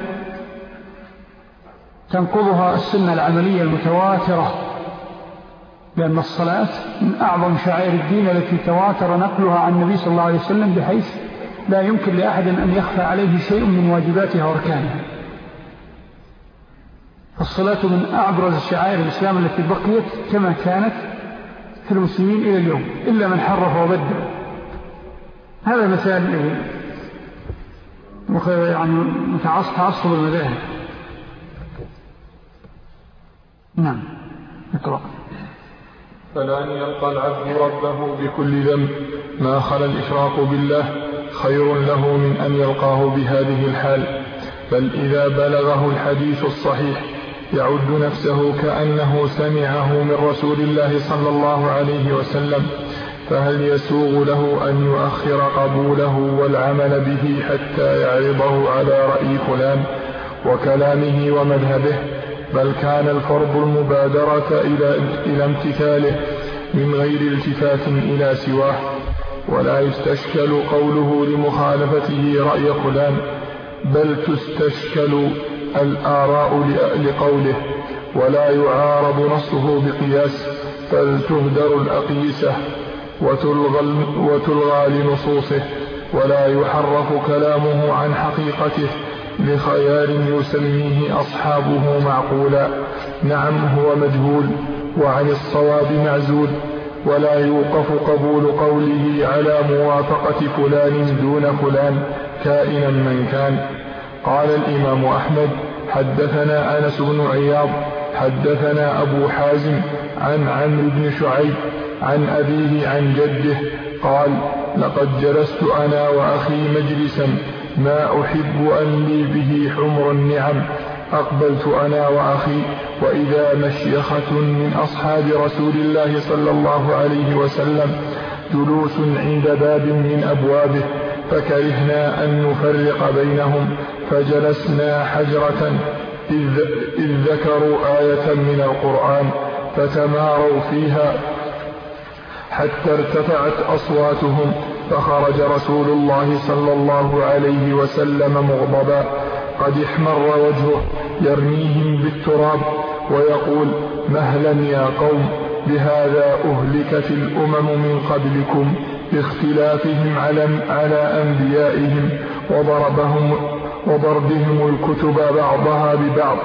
S1: تنقضها السنة العملية المتواترة. لأن الصلاة من أعظم شعائر الدين التي تواتر نقلها عن النبي صلى الله عليه وسلم بحيث لا يمكن لأحد أن يخفى عليه شيء من واجباتها وأركانها. فالصلاة من أعبرز شعائر الإسلام التي بقيت كما كانت في المسلمين إلى اليوم إلا من حرف وبدل. هذا مثال يعني متعصب المذاهب. نعم اقرأ.
S2: فلأن يلقى العبد ربه بكل ذنب. ما خلا الإشراق بالله خير له من أن يلقاه بهذه الحال. بل إذا بلغه الحديث الصحيح يعد نفسه كأنه سمعه من رسول الله صلى الله عليه وسلم فهل يسوغ له أن يؤخر قبوله والعمل به حتى يعرضه على رأي فلان وكلامه ومذهبه بل كان الفرض المبادرة إلى, إلى امتثاله من غير التفات إلى سواه ولا يستشكل قوله لمخالفته رأي فلان بل تستشكل الآراء لقوله ولا يعارض نصه بقياس بل تهدر الأقيسة وتلغى, وتلغى لنصوصه ولا يحرف كلامه عن حقيقته. لخيار يسميه أصحابه معقولا. نعم هو مجهول وعن الصواب معزول. ولا يوقف قبول قوله على موافقة فلان دون فلان كائنا من كان. قال الإمام أحمد حدثنا أنس بن عياض حدثنا أبو حازم عن عمرو بن شعيب عن أبيه عن جده قال لقد جلست أنا وأخي مجلسا ما أحب أن لي به حمر النعم أقبلت أنا وأخي وإذا مشيخة من أصحاب رسول الله صلى الله عليه وسلم جلوس عند باب من أبوابه فكرهنا أن نفرق بينهم فجلسنا حجرة إذ, إذ ذكروا آية من القرآن فتماروا فيها حتى ارتفعت أصواتهم فخرج رسول الله صلى الله عليه وسلم مغضبا. قد احمر وجهه يرميهم بالتراب ويقول مهلا يا قوم بهذا أهلكت الأمم من قبلكم باختلافهم على, على أنبيائهم وضربهم وضربهم الكتب بعضها ببعض.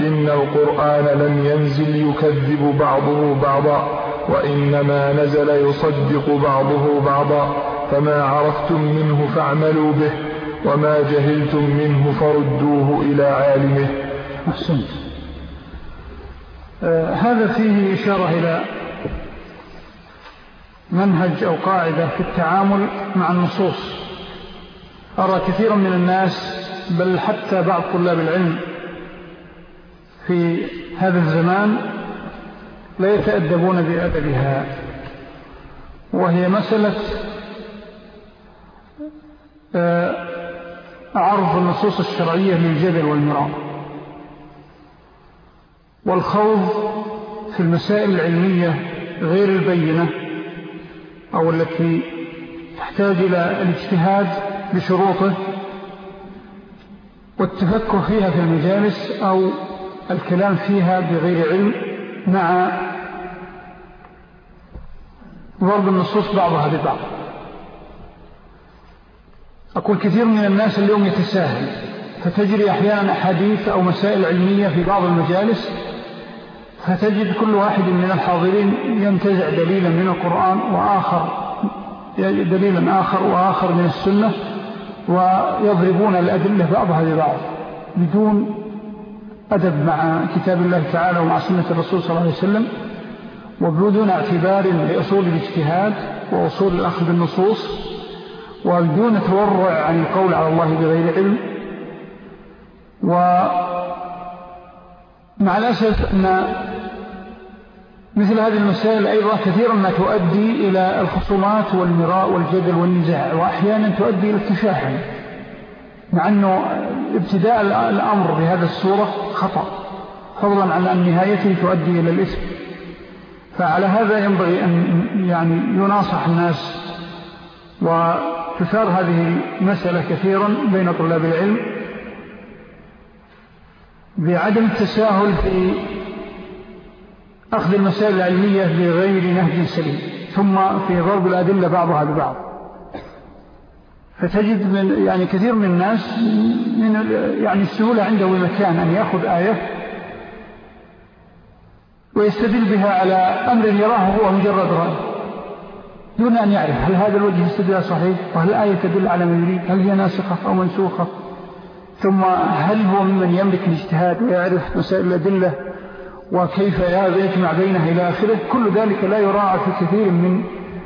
S2: إن القرآن لم ينزل يكذب بعضه بعضا وإنما نزل يصدق بعضه بعضا. فما عرفتم منه فاعملوا به وما جهلتم منه فردوه إلى عالمه.
S1: أحسنت. آه هذا فيه إشارة إلى منهج أو قاعدة في التعامل مع النصوص. أرى كثيرا من الناس بل حتى بعض طلاب العلم في هذا الزمان لا يتأدبون بأدبها وهي مسألة عرض النصوص الشرعية للجدل والمرام. والخوض في المسائل العلمية غير البينة أو التي تحتاج إلى الاجتهاد بشروطه والتفكر فيها في المجالس أو الكلام فيها بغير علم مع ضرب النصوص بعضها ببعض. أقول كثير من الناس اليوم يتساهل فتجري أحيانا حديث أو مسائل علمية في بعض المجالس فتجد كل واحد من الحاضرين ينتزع دليلا من القرآن وآخر دليلا آخر وآخر من السنة ويضربون الأدلة بعضها ببعض بدون أدب مع كتاب الله تعالى ومع سنة الرسول صلى الله عليه وسلم وبدون اعتبار لأصول الاجتهاد وأصول الأخذ بالنصوص. وبدون تورع عن القول على الله بغير علم. ومع الأسف أن مثل هذه المسائل أيضا كثيرا ما تؤدي إلى الخصومات والمراء والجدل والنزاع وأحيانا تؤدي إلى التشاحن مع أنه ابتداء الأمر بهذا الصورة خطأ فضلا عن أن نهايته تؤدي إلى الإثم. فعلى هذا ينبغي أن يعني يناصح الناس وتثار هذه المسألة كثيرا بين طلاب العلم. بعدم التساهل في أخذ المسائل العلمية بغير نهج سليم ثم في ضرب الأدلة بعضها ببعض. فتجد من يعني كثير من الناس من يعني السهولة عنده مكان أن يأخذ آية ويستدل بها على أمر يراه هو مجرد رأي دون أن يعرف هل هذا الوجه استدلال صحيح وهل الآية تدل على ما يريد؟ هل هي ناسخة أو منسوخة؟ ثم هل هو ممن يملك الاجتهاد ويعرف مسائل الأدلة وكيف يجمع بينها إلى آخره؟ كل ذلك لا يراعى في كثير من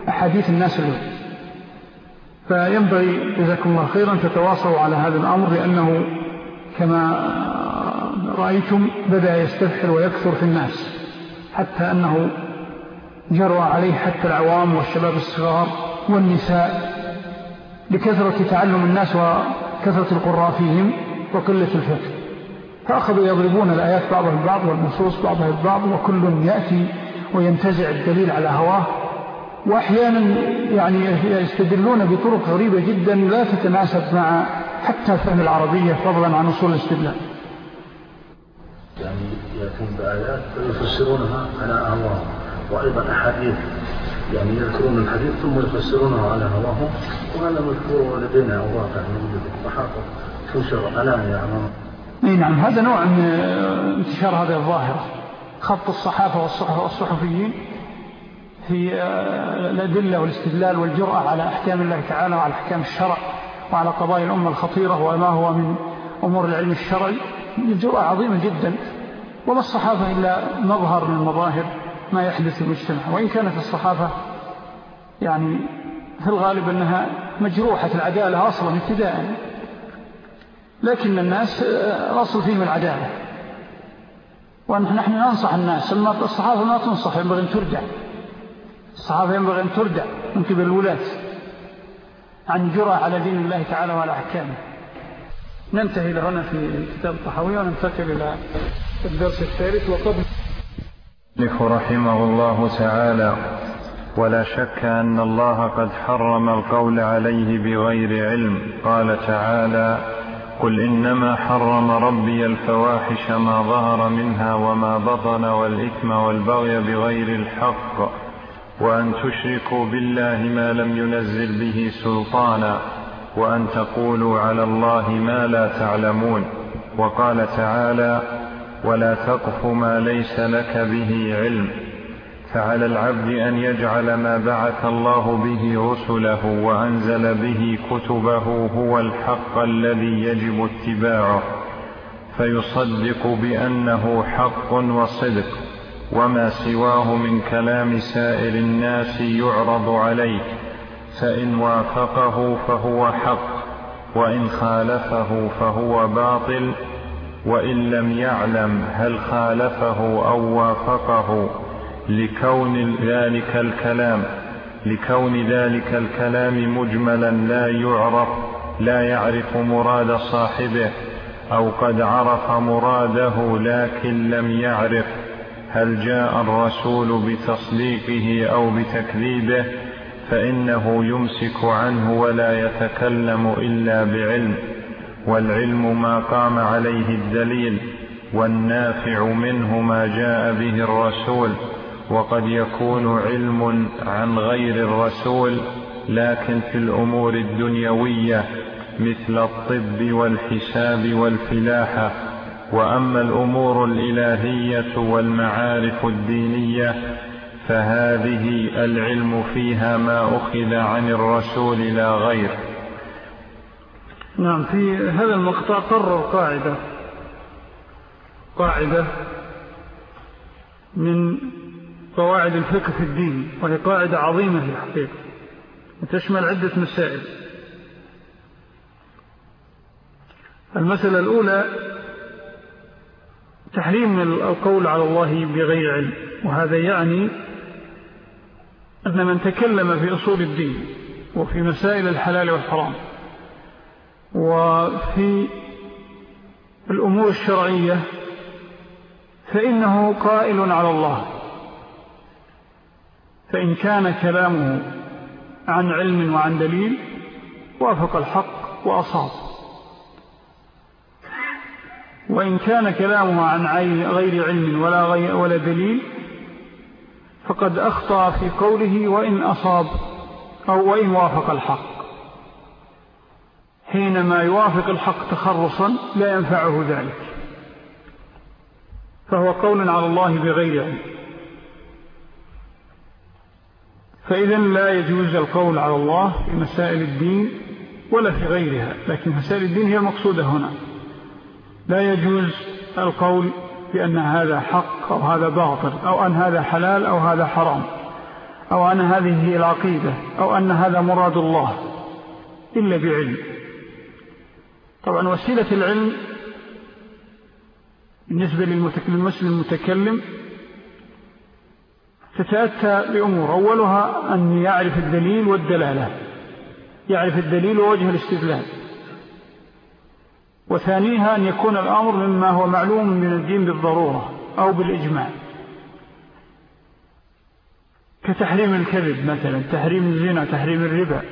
S1: أحاديث الناس اليوم. فينبغي جزاكم الله خيرا تتواصلوا على هذا الأمر لأنه كما رأيتم بدأ يستفحل ويكثر في الناس حتى أنه جرى عليه حتى العوام والشباب الصغار والنساء لكثرة تعلم الناس وكثرة القراء فيهم وقلة الفكر فأخذوا يضربون الآيات بعضها البعض والنصوص بعضها البعض وكل يأتي وينتزع الدليل على هواه. وأحيانا يعني يستدلون بطرق غريبة جدا لا تتناسب مع حتى فهم العربية فضلا عن أصول الاستدلال.
S3: يعني يأتون بآيات ويفسرونها على أهواهم وأيضا أحاديث يعني يذكرون الحديث ثم يفسرونه على هواهم. وهذا مذكور لدينا واقع موجود الصحافة. تنشر علانية أمام
S1: إي نعم هذا نوع من انتشار هذه الظاهرة خط الصحافة والصحفيين في آه، الأدلة والاستدلال والجرأة على أحكام الله تعالى وعلى أحكام الشرع وعلى قضايا الأمة الخطيرة وما هو من أمور العلم الشرعي. جرأة عظيمة جدا. وما الصحافة إلا مظهر من مظاهر ما يحدث في المجتمع. وإن كانت الصحافة يعني في الغالب أنها مجروحة العدالة أصلا ابتداء لكن الناس آه، أصل فيهم العدالة. ونحن ننصح الناس. الصحافة ما تنصح ينبغي أن ترجع. الصحافة ينبغي أن ترجع من قبل الولاة عن جرى على دين الله تعالى وعلى أحكامه. ننتهي لهنا في كتاب الطحاوية وننتقل إلى الدرس الثالث. وقبل
S4: رحمه الله تعالى. ولا شك أن الله قد حرم القول عليه بغير علم. قال تعالى قل إنما حرم ربي الفواحش ما ظهر منها وما بطن والإثم والبغي بغير الحق وأن تشركوا بالله ما لم ينزل به سلطانا وأن تقولوا على الله ما لا تعلمون وقال تعالى ولا تقف ما ليس لك به علم. فعلى العبد أن يجعل ما بعث الله به رسله وأنزل به كتبه هو الحق الذي يجب اتباعه. فيصدق بأنه حق وصدق وما سواه من كلام سائر الناس يعرض عليه فإن وافقه فهو حق وإن خالفه فهو باطل. وإن لم يعلم هل خالفه أو وافقه لكون ذلك الكلام لكون ذلك الكلام مجملا لا يعرف لا يعرف مراد صاحبه أو قد عرف مراده لكن لم يعرف هل جاء الرسول بتصديقه أو بتكذيبه؟ فإنه يمسك عنه ولا يتكلم إلا بعلم. والعلم ما قام عليه الدليل والنافع منه ما جاء به الرسول. وقد يكون علم عن غير الرسول لكن في الأمور الدنيوية مثل الطب والحساب والفلاحة. وأما الأمور الإلهية والمعارف الدينية فهذه العلم فيها ما أخذ عن الرسول لا غير.
S1: نعم في هذا المقطع قرر قاعدة قاعدة من قواعد الفقه في الدين وهي قاعدة عظيمة في الحقيقة وتشمل عدة مسائل. المسألة الأولى تحريم القول على الله بغير علم وهذا يعني أن من تكلم في أصول الدين وفي مسائل الحلال والحرام وفي الأمور الشرعية فإنه قائل على الله فإن كان كلامه عن علم وعن دليل وافق الحق وأصاب. وإن كان كلامه عن غير علم ولا, ولا دليل فقد أخطأ في قوله وإن أصاب أو وإن وافق الحق. حينما يوافق الحق تخرصا لا ينفعه ذلك. فهو قول على الله بغير علم. فإذا لا يجوز القول على الله في مسائل الدين ولا في غيرها لكن مسائل الدين هي المقصودة هنا. لا يجوز القول بأن هذا حق أو هذا باطل أو أن هذا حلال أو هذا حرام أو أن هذه هي العقيدة أو أن هذا مراد الله إلا بعلم. طبعا وسيلة العلم بالنسبة للمسلم المتكلم تتأتى بأمور. أولها أن يعرف الدليل والدلالة يعرف الدليل ووجه الاستدلال. وثانيها أن يكون الأمر مما هو معلوم من الدين بالضرورة أو بالإجماع. كتحريم الكذب مثلا تحريم الزنا تحريم الربا.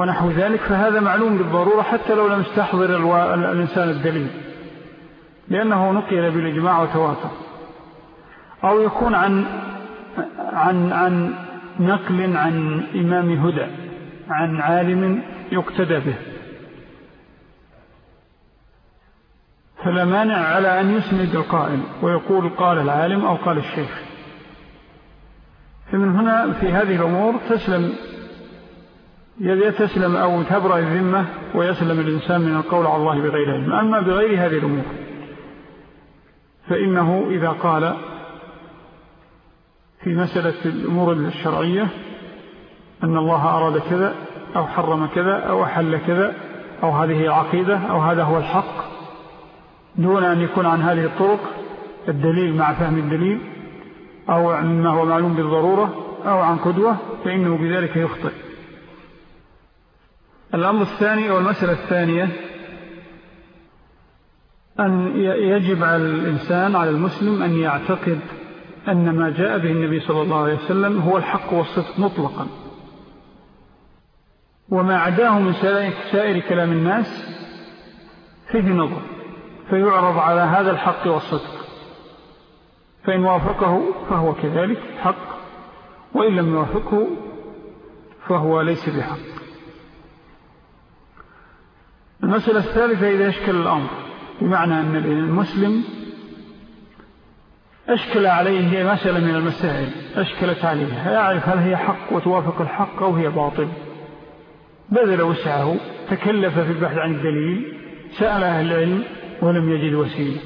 S1: ونحو ذلك فهذا معلوم بالضرورة حتى لو لم يستحضر الإنسان الدليل. لأنه نقل بالإجماع وتواتر. أو يكون عن عن عن نقل عن إمام هدى عن عالم يقتدى به. فلا مانع على أن يسند القائل ويقول قال العالم أو قال الشيخ. فمن هنا في هذه الأمور تسلم يتسلم أو تبرأ الذمة ويسلم الإنسان من القول على الله بغير علم. أما بغير هذه الأمور فإنه إذا قال في مسألة الأمور الشرعية أن الله أراد كذا أو حرم كذا أو أحل كذا أو هذه العقيدة أو هذا هو الحق دون أن يكون عن هذه الطرق الدليل مع فهم الدليل أو مما هو معلوم بالضرورة أو عن قدوة فإنه بذلك يخطئ. الأمر الثاني أو المسألة الثانية أن يجب على الإنسان على المسلم أن يعتقد أن ما جاء به النبي صلى الله عليه وسلم هو الحق والصدق مطلقا. وما عداه من سائر كلام الناس فيه نظر فيعرض على هذا الحق والصدق. فإن وافقه فهو كذلك حق وإن لم يوافقه فهو ليس بحق. المسألة الثالثة إذا أشكل الأمر بمعنى أن المسلم أشكل عليه مسألة من المسائل أشكلت عليه يعرف هل هي حق وتوافق الحق أو هي باطل؟ بذل وسعه تكلف في البحث عن الدليل سأل أهل العلم ولم يجد وسيلة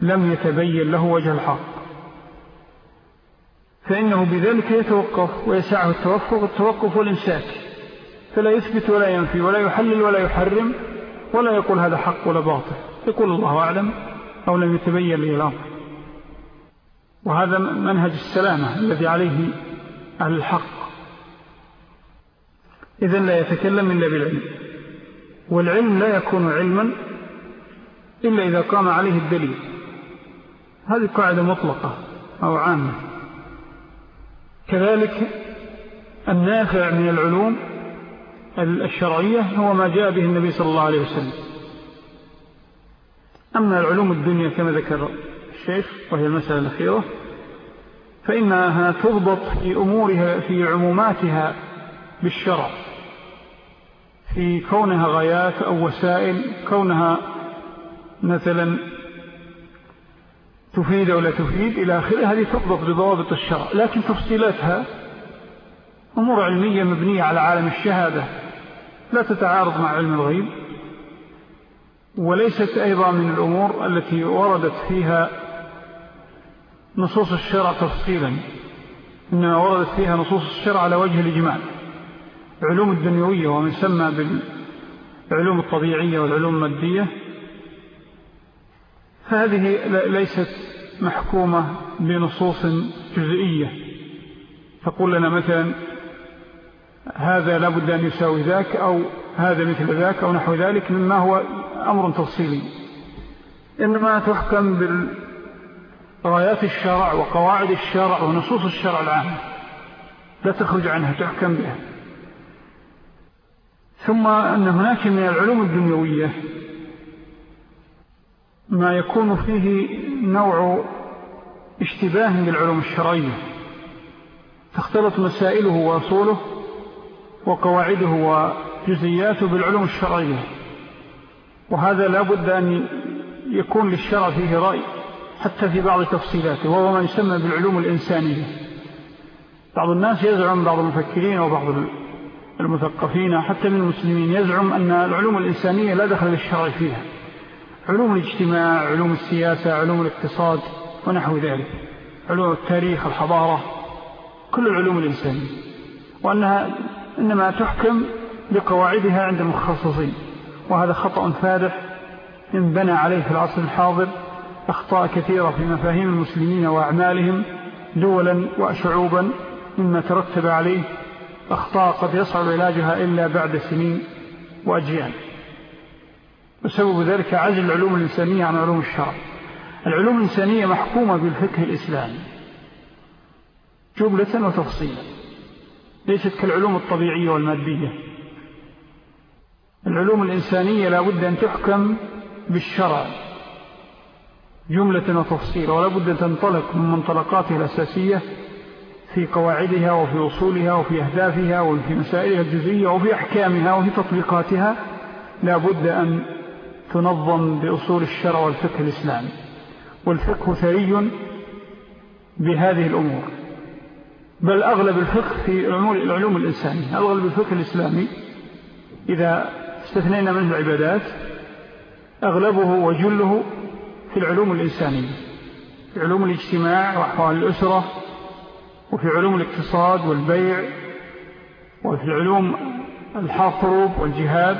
S1: لم يتبين له وجه الحق. فإنه بذلك يتوقف ويسعه التوفق التوقف والإمساك. فلا يثبت ولا ينفي ولا يحلل ولا يحرم ولا يقول هذا حق ولا باطل. يقول الله أعلم أو لم يتبين لي الأمر. وهذا منهج السلامة الذي عليه أهل الحق. إذن لا يتكلم إلا بالعلم. والعلم لا يكون علما إلا إذا قام عليه الدليل. هذه قاعدة مطلقة أو عامة. كذلك النافع من العلوم الشرعية هو ما جاء به النبي صلى الله عليه وسلم. أما العلوم الدنيا كما ذكر الشيخ وهي المسألة الأخيرة فإنها تضبط في أمورها في عموماتها بالشرع. في كونها غايات أو وسائل كونها مثلا تفيد أو لا تفيد إلى آخره هذه تضبط بضوابط الشرع. لكن تفصيلاتها أمور علمية مبنية على عالم الشهادة. لا تتعارض مع علم الغيب وليست أيضا من الأمور التي وردت فيها نصوص الشرع تفصيلا إنما وردت فيها نصوص الشرع على وجه الإجمال. علوم الدنيوية ومن سمى بالعلوم الطبيعية والعلوم المادية فهذه ليست محكومة بنصوص جزئية. تقول لنا مثلا هذا لابد أن يساوي ذاك أو هذا مثل ذاك أو نحو ذلك مما هو أمر تفصيلي. إنما تحكم بالغايات الشرع وقواعد الشرع ونصوص الشرع العام. لا تخرج عنها تحكم بها. ثم أن هناك من العلوم الدنيوية ما يكون فيه نوع اشتباه بالعلوم الشرعية. تختلط مسائله وأصوله وقواعده وجزياته بالعلوم الشرعية. وهذا لابد أن يكون للشرع فيه رأي حتى في بعض تفصيلاته وهو ما يسمى بالعلوم الإنسانية. بعض الناس يزعم بعض المفكرين وبعض المثقفين حتى من المسلمين يزعم أن العلوم الإنسانية لا دخل للشرع فيها. علوم الاجتماع علوم السياسة علوم الاقتصاد ونحو ذلك علوم التاريخ الحضارة كل العلوم الإنسانية. وأنها إنما تحكم بقواعدها عند المخصصين وهذا خطأ فادح إن بنى عليه في العصر الحاضر أخطاء كثيرة في مفاهيم المسلمين وأعمالهم دولا وشعوبا مما ترتب عليه أخطاء قد يصعب علاجها إلا بعد سنين وأجيال. وسبب ذلك عزل العلوم الإنسانية عن علوم الشرع. العلوم الإنسانية محكومة بالفقه الإسلامي جملة وتفصيلا. ليست كالعلوم الطبيعية والمادية. العلوم الإنسانية لا بد أن تحكم بالشرع جملة وتفصيلا ولا بد أن تنطلق من منطلقاتها الأساسية في قواعدها وفي أصولها وفي أهدافها وفي مسائلها الجزئية وفي أحكامها وفي تطبيقاتها. لا بد أن تنظم بأصول الشرع والفقه الإسلامي. والفقه ثري بهذه الأمور. بل أغلب الفقه في العلوم الإنسانية. أغلب الفقه الإسلامي إذا استثنينا منه العبادات أغلبه وجله في العلوم الإنسانية. في علوم الاجتماع وأحوال الأسرة وفي علوم الاقتصاد والبيع وفي العلوم الحرب والجهاد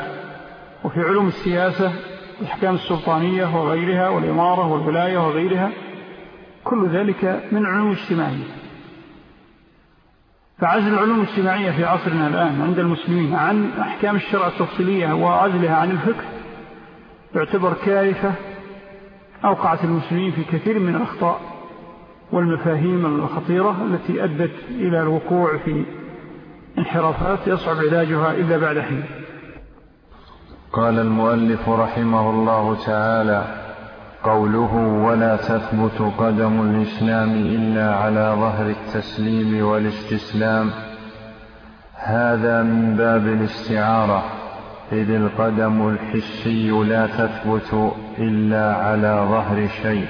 S1: وفي علوم السياسة الأحكام السلطانية وغيرها والإمارة والولاية وغيرها. كل ذلك من علوم اجتماعية. فعزل العلوم الاجتماعية في عصرنا الآن عند المسلمين عن أحكام الشرع التفصيلية وعزلها عن الفقه يعتبر كارثة أوقعت المسلمين في كثير من الأخطاء والمفاهيم الخطيرة التي أدت إلى الوقوع في انحرافات يصعب علاجها إلا بعد حين.
S4: قال المؤلف رحمه الله تعالى قوله ولا تثبت قدم الإسلام إلا على ظهر التسليم والاستسلام. هذا من باب الاستعارة. إذ القدم الحسي لا تثبت إلا على ظهر شيء.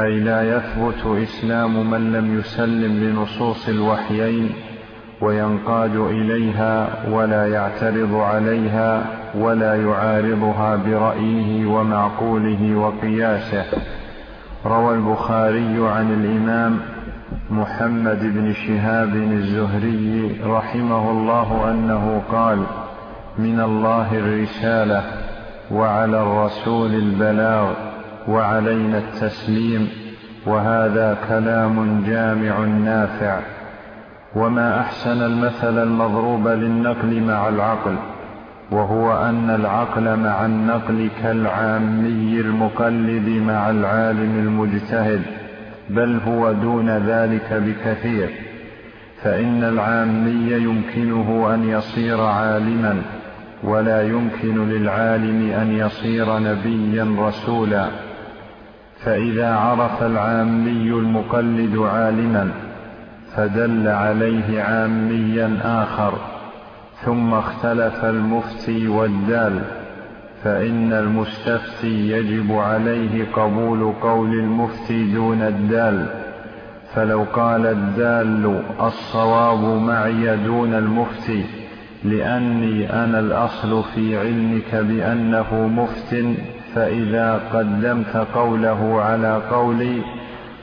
S4: أي لا يثبت إسلام من لم يسلم لنصوص الوحيين وينقاد إليها ولا يعترض عليها ولا يعارضها برأيه ومعقوله وقياسه. روى البخاري عن الإمام محمد بن شهاب الزهري رحمه الله أنه قال من الله الرسالة وعلى الرسول البلاغ وعلينا التسليم وهذا كلام جامع نافع. وما أحسن المثل المضروب للنقل مع العقل وهو أن العقل مع النقل كالعامي المقلد مع العالم المجتهد بل هو دون ذلك بكثير. فإن العامي يمكنه أن يصير عالما ولا يمكن للعالم أن يصير نبيا رسولا. فإذا عرف العامي المقلد عالما فدل عليه عاميا آخر. ثم اختلف المفتي والدال فإن المستفتي يجب عليه قبول قول المفتي دون الدال. فلو قال الدال الصواب معي دون المفتي لأني أنا الأصل في علمك بأنه مفت فإذا قدمت قوله على قولي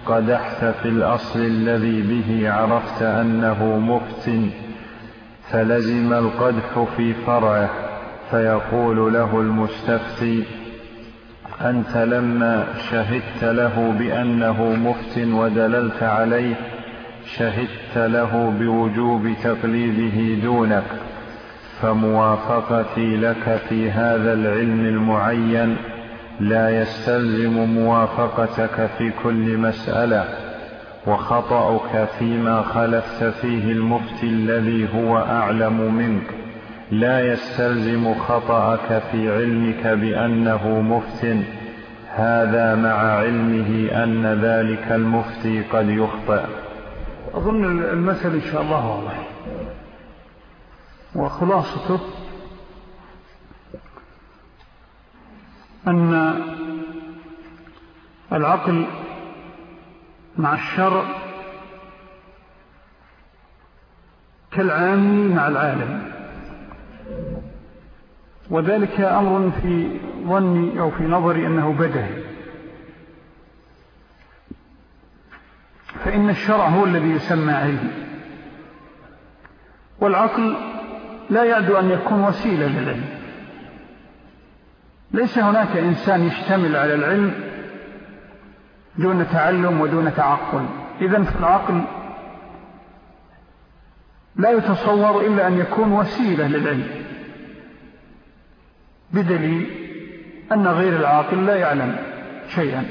S4: قدحت في الأصل الذي به عرفت أنه مفت. فلزم القدح في فرعه فيقول له المستفتي أنت لما شهدت له بأنه مفت ودللت عليه شهدت له بوجوب تقليده دونك فموافقتي لك في هذا العلم المعين لا يستلزم موافقتك في كل مسألة. وخطأك فيما خلفت فيه المفتي الذي هو أعلم منك. لا يستلزم خطأك في علمك بأنه مفت. هذا مع علمه أن ذلك المفتي قد يخطئ.
S1: أظن المثل إن شاء الله واضح. وخلاصته أن العقل مع الشرع كالعام مع العالم. وذلك أمر في ظني أو في نظري أنه بدهي. فإن الشرع هو الذي يسمى علم. والعقل لا يعدو أن يكون وسيلة للعلم. ليس هناك إنسان يشتمل على العلم دون تعلم ودون تعقل. إذن في العقل لا يتصور إلا أن يكون وسيلة للعلم. بدليل أن غير العاقل لا يعلم شيئا.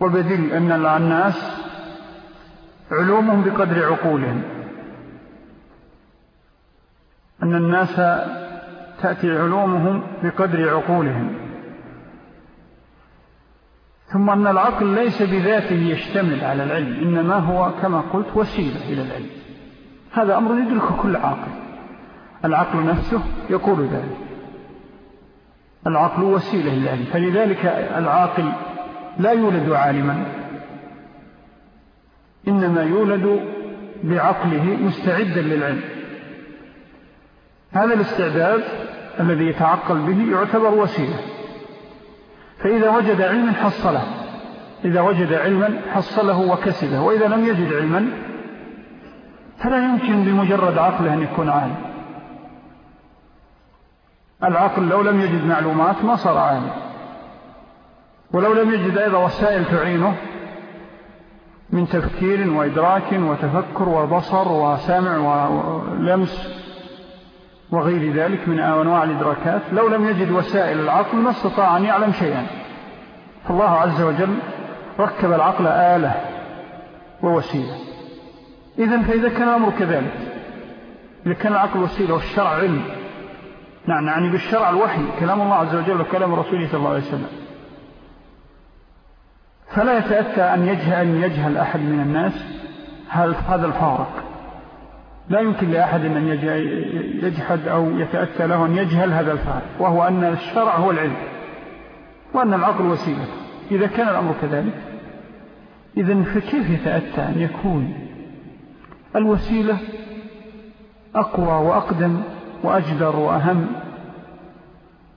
S1: وبدل أن الناس علومهم بقدر عقولهم. أن الناس تأتي علومهم بقدر عقولهم. ثم أن العقل ليس بذاته يشتمل على العلم إنما هو كما قلت وسيلة إلى العلم. هذا أمر يدرك كل عاقل. العقل نفسه يقول ذلك. العقل وسيلة للعلم فلذلك العاقل لا يولد عالما إنما يولد بعقله مستعدا للعلم. هذا الاستعداد الذي يتعقل به يعتبر وسيلة. فإذا وجد علما حصله. إذا وجد علما حصله وكسبه. وإذا لم يجد علما فلا يمكن بمجرد عقله أن يكون عالم. العقل لو لم يجد معلومات ما صار عالم. ولو لم يجد أيضا وسائل تعينه من تفكير وإدراك وتفكر وبصر وسامع ولمس وغير ذلك من أنواع الإدراكات لو لم يجد وسائل العقل ما استطاع أن يعلم شيئا. فالله عز وجل ركب العقل آلة ووسيلة. إذن فإذا كان الأمر كذلك إذا كان العقل وسيلة والشرع علم نعم يعني بالشرع الوحي كلام الله عز وجل وكلام رسوله صلى الله عليه وسلم. فلا يتأتى أن يجهل, أن يجهل أحد من الناس هذا الفارق. لا يمكن لأحد أن يجحد أو يتأتى له أن يجهل هذا الفارق وهو أن الشرع هو العلم وأن العقل وسيلة. إذا كان الأمر كذلك إذن فكيف يتأتى أن يكون الوسيلة أقوى وأقدم وأجدر وأهم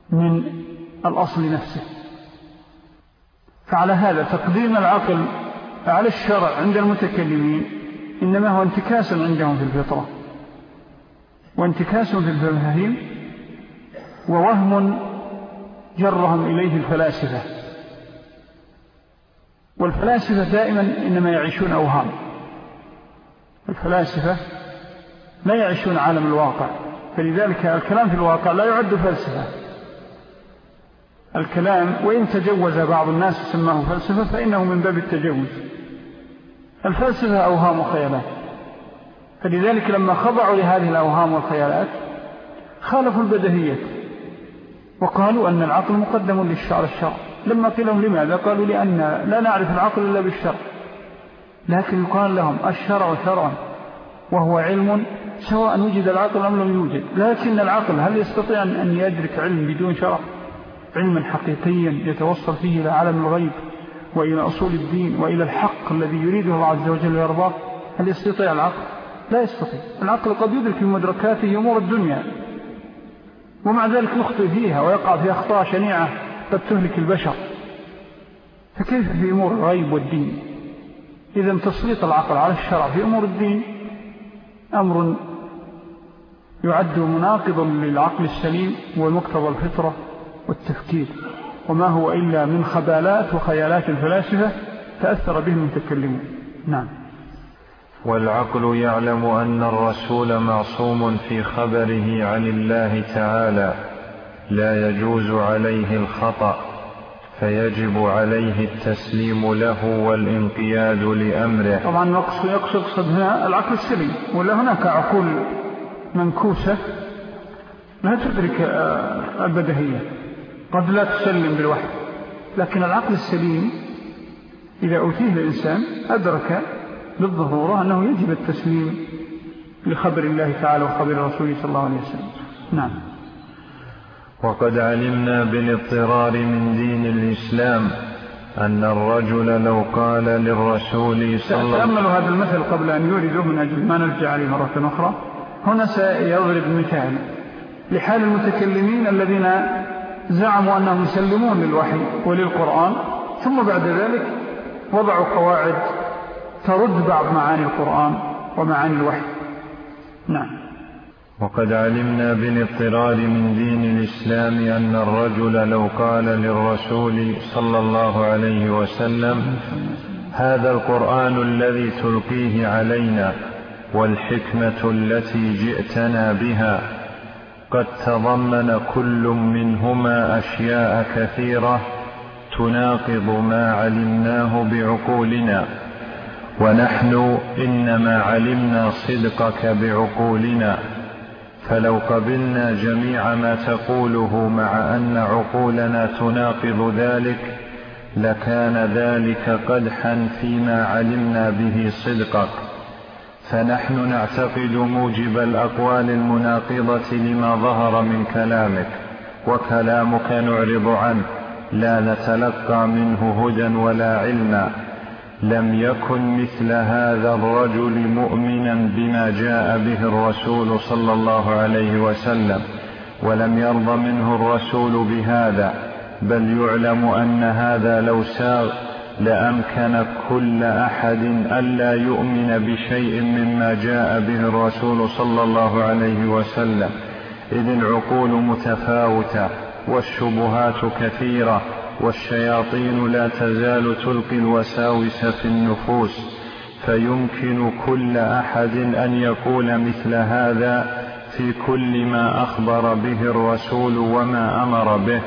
S1: من الأصل نفسه؟ فعلى هذا تقديم العقل على الشرع عند المتكلمين إنما هو انتكاس عندهم في الفطرة. وانتكاس في المفاهيم ووهم جرهم إليه الفلاسفة. والفلاسفة دائما إنما يعيشون أوهام. الفلاسفة لا يعيشون عالم الواقع. فلذلك الكلام في الواقع لا يعد فلسفة. الكلام وإن تجوز بعض الناس سماه فلسفة فإنه من باب التجوز. الفلسفة أوهام وخيالات. فلذلك لما خضعوا لهذه الأوهام والخيالات خالفوا البدهية وقالوا أن العقل مقدم للشعر الشرع لما قيل لهم لماذا؟ قالوا لأن لا نعرف العقل إلا بالشرع. لكن يقال لهم الشرع شرع وهو علم سواء وجد العقل أم لم يوجد. لكن العقل هل يستطيع أن يدرك علم بدون شرع؟ علما حقيقيا يتوصل فيه إلى عالم الغيب؟ وإلى أصول الدين وإلى الحق الذي يريده الله عز وجل ويرضاه هل يستطيع العقل؟ لا يستطيع. العقل قد يدرك في مدركاته أمور الدنيا. ومع ذلك يخطئ فيها ويقع في أخطاء شنيعة قد تهلك البشر. فكيف في أمور الغيب والدين؟ إذا تسليط العقل على الشرع في أمور الدين أمر يعد مناقضا للعقل السليم ومقتضى الفطرة والتفكير. وما هو إلا من خبالات وخيالات الفلاسفة تأثر به المتكلمون. نعم.
S4: والعقل يعلم أن الرسول معصوم في خبره عن الله تعالى لا يجوز عليه الخطأ فيجب عليه التسليم له والانقياد لأمره.
S1: طبعا يقصد هنا العقل السليم ولا هناك عقول منكوسة لا تدرك آه، البدهية. قد لا تسلم بالوحي لكن العقل السليم إذا أوتيه الإنسان أدرك بالظهورة أنه يجب التسليم لخبر الله تعالى وخبر رسوله صلى الله عليه وسلم. نعم.
S4: وقد علمنا بالاضطرار من دين الإسلام أن الرجل لو قال للرسول
S1: صلى الله عليه وسلم هذا المثل قبل أن يورده من أجل ما نرجع عليه مرة أخرى. هنا سيضرب مثال لحال المتكلمين الذين زعموا أنهم يسلمون للوحي وللقرآن ثم بعد ذلك وضعوا قواعد ترد بعض معاني القرآن ومعاني الوحي. نعم.
S4: وقد علمنا بالاضطرار من دين الإسلام أن الرجل لو قال للرسول صلى الله عليه وسلم هذا القرآن الذي تلقيه علينا والحكمة التي جئتنا بها قد تضمن كل منهما أشياء كثيرة تناقض ما علمناه بعقولنا. ونحن إنما علمنا صدقك بعقولنا. فلو قبلنا جميع ما تقوله مع أن عقولنا تناقض ذلك لكان ذلك قدحا فيما علمنا به صدقك. فنحن نعتقد موجب الأقوال المناقضة لما ظهر من كلامك وكلامك نعرض عنه لا نتلقى منه هدى ولا علما. لم يكن مثل هذا الرجل مؤمنا بما جاء به الرسول صلى الله عليه وسلم ولم يرض منه الرسول بهذا بل يعلم أن هذا لو ساغ لأمكن كل أحد ألا يؤمن بشيء مما جاء به الرسول صلى الله عليه وسلم. إذ العقول متفاوتة والشبهات كثيرة والشياطين لا تزال تلقي الوساوس في النفوس. فيمكن كل أحد أن يقول مثل هذا في كل ما أخبر به الرسول وما أمر به.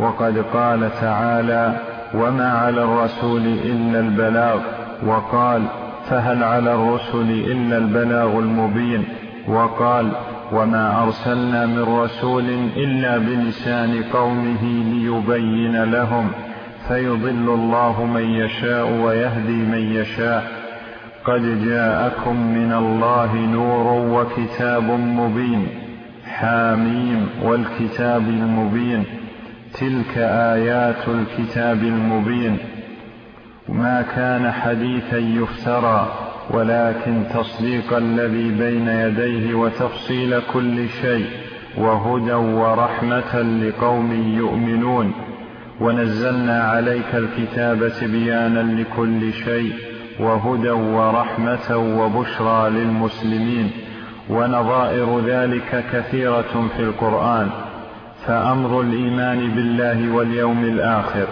S4: وقد قال تعالى وما على الرسول إلا البلاغ وقال فهل على الرسل إلا البلاغ المبين وقال وما أرسلنا من رسول إلا بلسان قومه ليبين لهم فيضل الله من يشاء ويهدي من يشاء قد جاءكم من الله نور وكتاب مبين حاميم والكتاب المبين تلك آيات الكتاب المبين. ما كان حديثا يفترى ولكن تصديق الذي بين يديه وتفصيل كل شيء وهدى ورحمة لقوم يؤمنون. ونزلنا عليك الكتاب تبيانا لكل شيء وهدى ورحمة وبشرى للمسلمين. ونظائر ذلك كثيرة في القرآن. فأمر الإيمان بالله واليوم الآخر.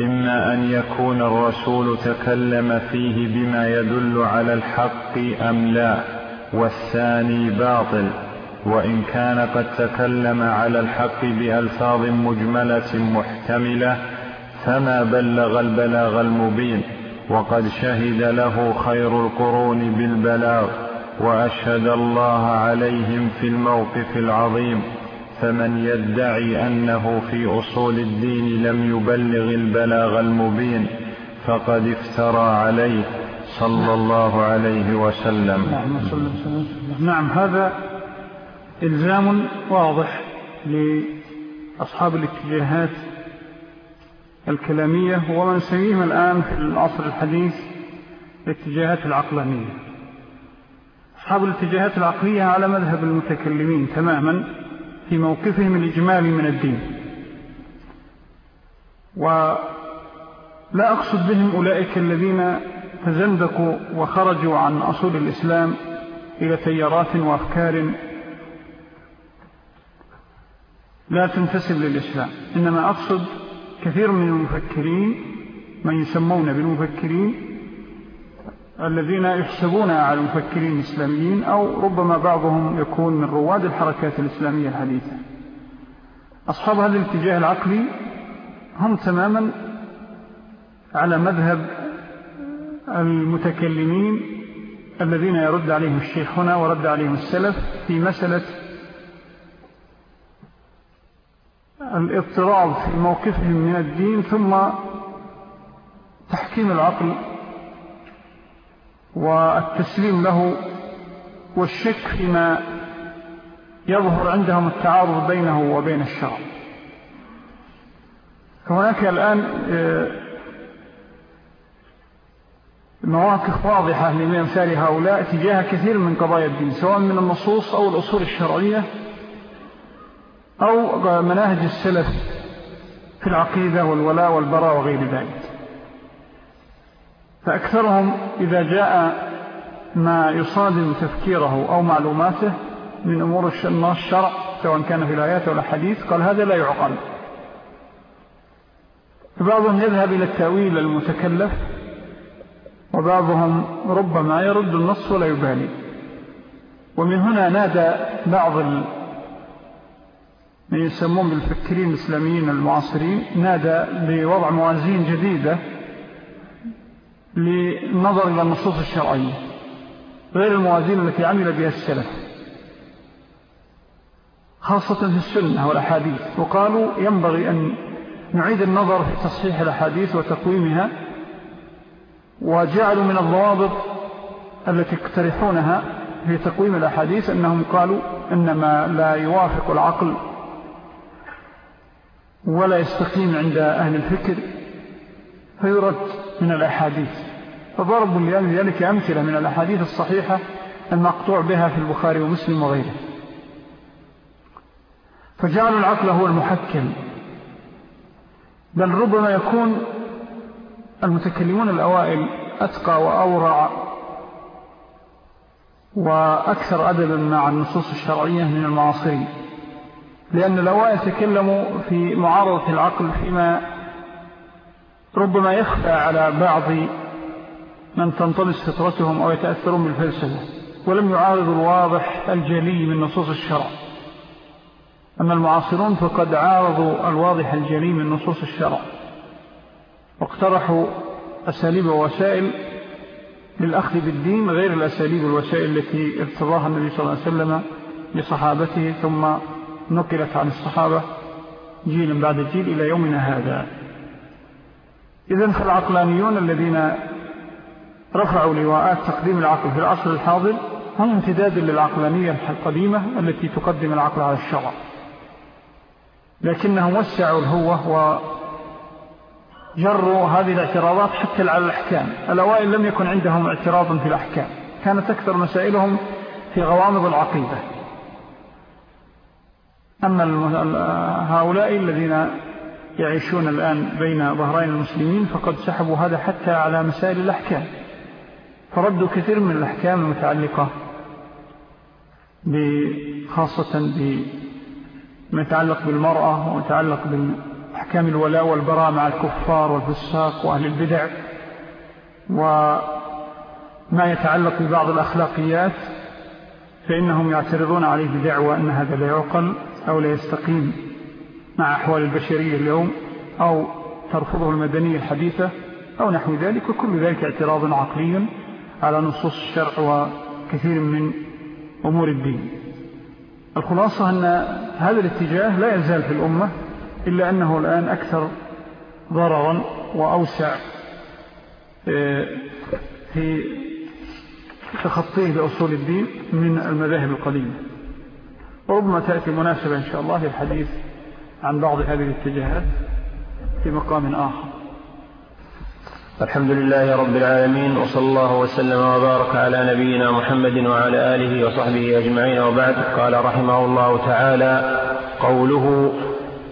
S4: إما أن يكون الرسول تكلم فيه بما يدل على الحق أم لا والثاني باطل. وإن كان قد تكلم على الحق بألفاظ مجملة محتملة فما بلغ البلاغ المبين. وقد شهد له خير القرون بالبلاغ وأشهد الله عليهم في الموقف العظيم. فمن يدعي أنه في أصول الدين لم يبلغ البلاغ المبين فقد افترى عليه صلى الله عليه وسلم.
S1: نعم, هذا إلزام واضح لأصحاب الاتجاهات الكلامية ومن سميهم الآن في العصر الحديث الاتجاهات العقلانية. أصحاب الاتجاهات العقلية على مذهب المتكلمين تماما في موقفهم الإجمالي من الدين. ولا أقصد بهم أولئك الذين تزندقوا وخرجوا عن أصول الإسلام إلى تيارات وأفكار لا تنتسب للإسلام. إنما أقصد كثير من المفكرين من يسمون بالمفكرين الذين يحسبون على المفكرين الإسلاميين أو ربما بعضهم يكون من رواد الحركات الإسلامية الحديثة أصحاب هذا الاتجاه العقلي هم تماما على مذهب المتكلمين الذين يرد عليهم الشيخ هنا ورد عليهم السلف في مسألة الاضطراب في موقفهم من الدين ثم تحكيم العقل والتسليم له والشك فيما يظهر عندهم التعارض بينه وبين الشرع. فهناك الآن آه، مواقف واضحة لمثال هؤلاء تجاه كثير من قضايا الدين سواء من النصوص أو الأصول الشرعية أو مناهج السلف في العقيدة والولاء والبراء وغير ذلك. فأكثرهم إذا جاء ما يصادم تفكيره أو معلوماته من أمور الشرع سواء كان في الآيات أو الحديث قال هذا لا يعقل. بعضهم يذهب إلى التأويل المتكلف وبعضهم ربما يرد النص ولا يبالي. ومن هنا نادى بعض من يسمون بالفكرين الإسلاميين المعاصرين نادى بوضع موازين جديدة للنظر إلى النصوص الشرعية غير الموازين التي عمل بها السلف. خاصة في السنة والأحاديث. وقالوا ينبغي أن نعيد النظر في تصحيح الأحاديث وتقويمها وجعلوا من الضوابط التي اقترحونها في تقويم الأحاديث أنهم قالوا إنما لا يوافق العقل ولا يستقيم عند أهل الفكر فيرد من الأحاديث. فضربوا لذلك أمثلة من الأحاديث الصحيحة المقطوع بها في البخاري ومسلم وغيره. فجعلوا العقل هو المحكم. بل ربما يكون المتكلمون الأوائل أتقى وأورع وأكثر أدبا مع النصوص الشرعية من المعاصرين. لأن الأوائل تكلموا في معارضة العقل فيما ربما يخفى على بعض من تنطلس فطرتهم أو يتأثرون بالفلسفة ولم يعارضوا الواضح الجلي من نصوص الشرع. أما المعاصرون فقد عارضوا الواضح الجلي من نصوص الشرع. واقترحوا أساليب ووسائل للأخذ بالدين غير الأساليب والوسائل التي ارتضاها النبي صلى الله عليه وسلم لصحابته ثم نقلت عن الصحابة جيل بعد جيل إلى يومنا هذا. إذن فالعقلانيون الذين رفعوا لواءات تقديم العقل في العصر الحاضر هم امتداد للعقلانية القديمة التي تقدم العقل على الشرع. لكنهم وسعوا الهوة وجروا هذه الاعتراضات حتى على الأحكام. الأوائل لم يكن عندهم اعتراض في الأحكام. كانت أكثر مسائلهم في غوامض العقيدة. أما هؤلاء الذين يعيشون الآن بين ظهرين المسلمين فقد سحبوا هذا حتى على مسائل الأحكام. فردوا كثير من الأحكام المتعلقة خاصة بما يتعلق بالمرأة ويتعلق بالأحكام الولاء والبراء مع الكفار والفساق وأهل البدع وما يتعلق ببعض الأخلاقيات فإنهم يعترضون عليه بدعوة أن هذا لا يعقل أو لا يستقيم مع أحوال البشرية اليوم أو ترفضه المدنية الحديثة أو نحو ذلك وكل ذلك اعتراض عقلي على نصوص الشرع وكثير من أمور الدين. الخلاصة أن هذا الاتجاه لا يزال في الأمة إلا أنه الآن أكثر ضررا وأوسع آه، في تخطيه لأصول الدين من المذاهب القديمة. وربما تأتي مناسبة إن شاء الله للحديث عن بعض هذه الاتجاهات في مقام آخر.
S5: الحمد لله رب العالمين وصلى الله وسلم وبارك على نبينا محمد وعلى آله وصحبه أجمعين وبعد. قال رحمه الله تعالى قوله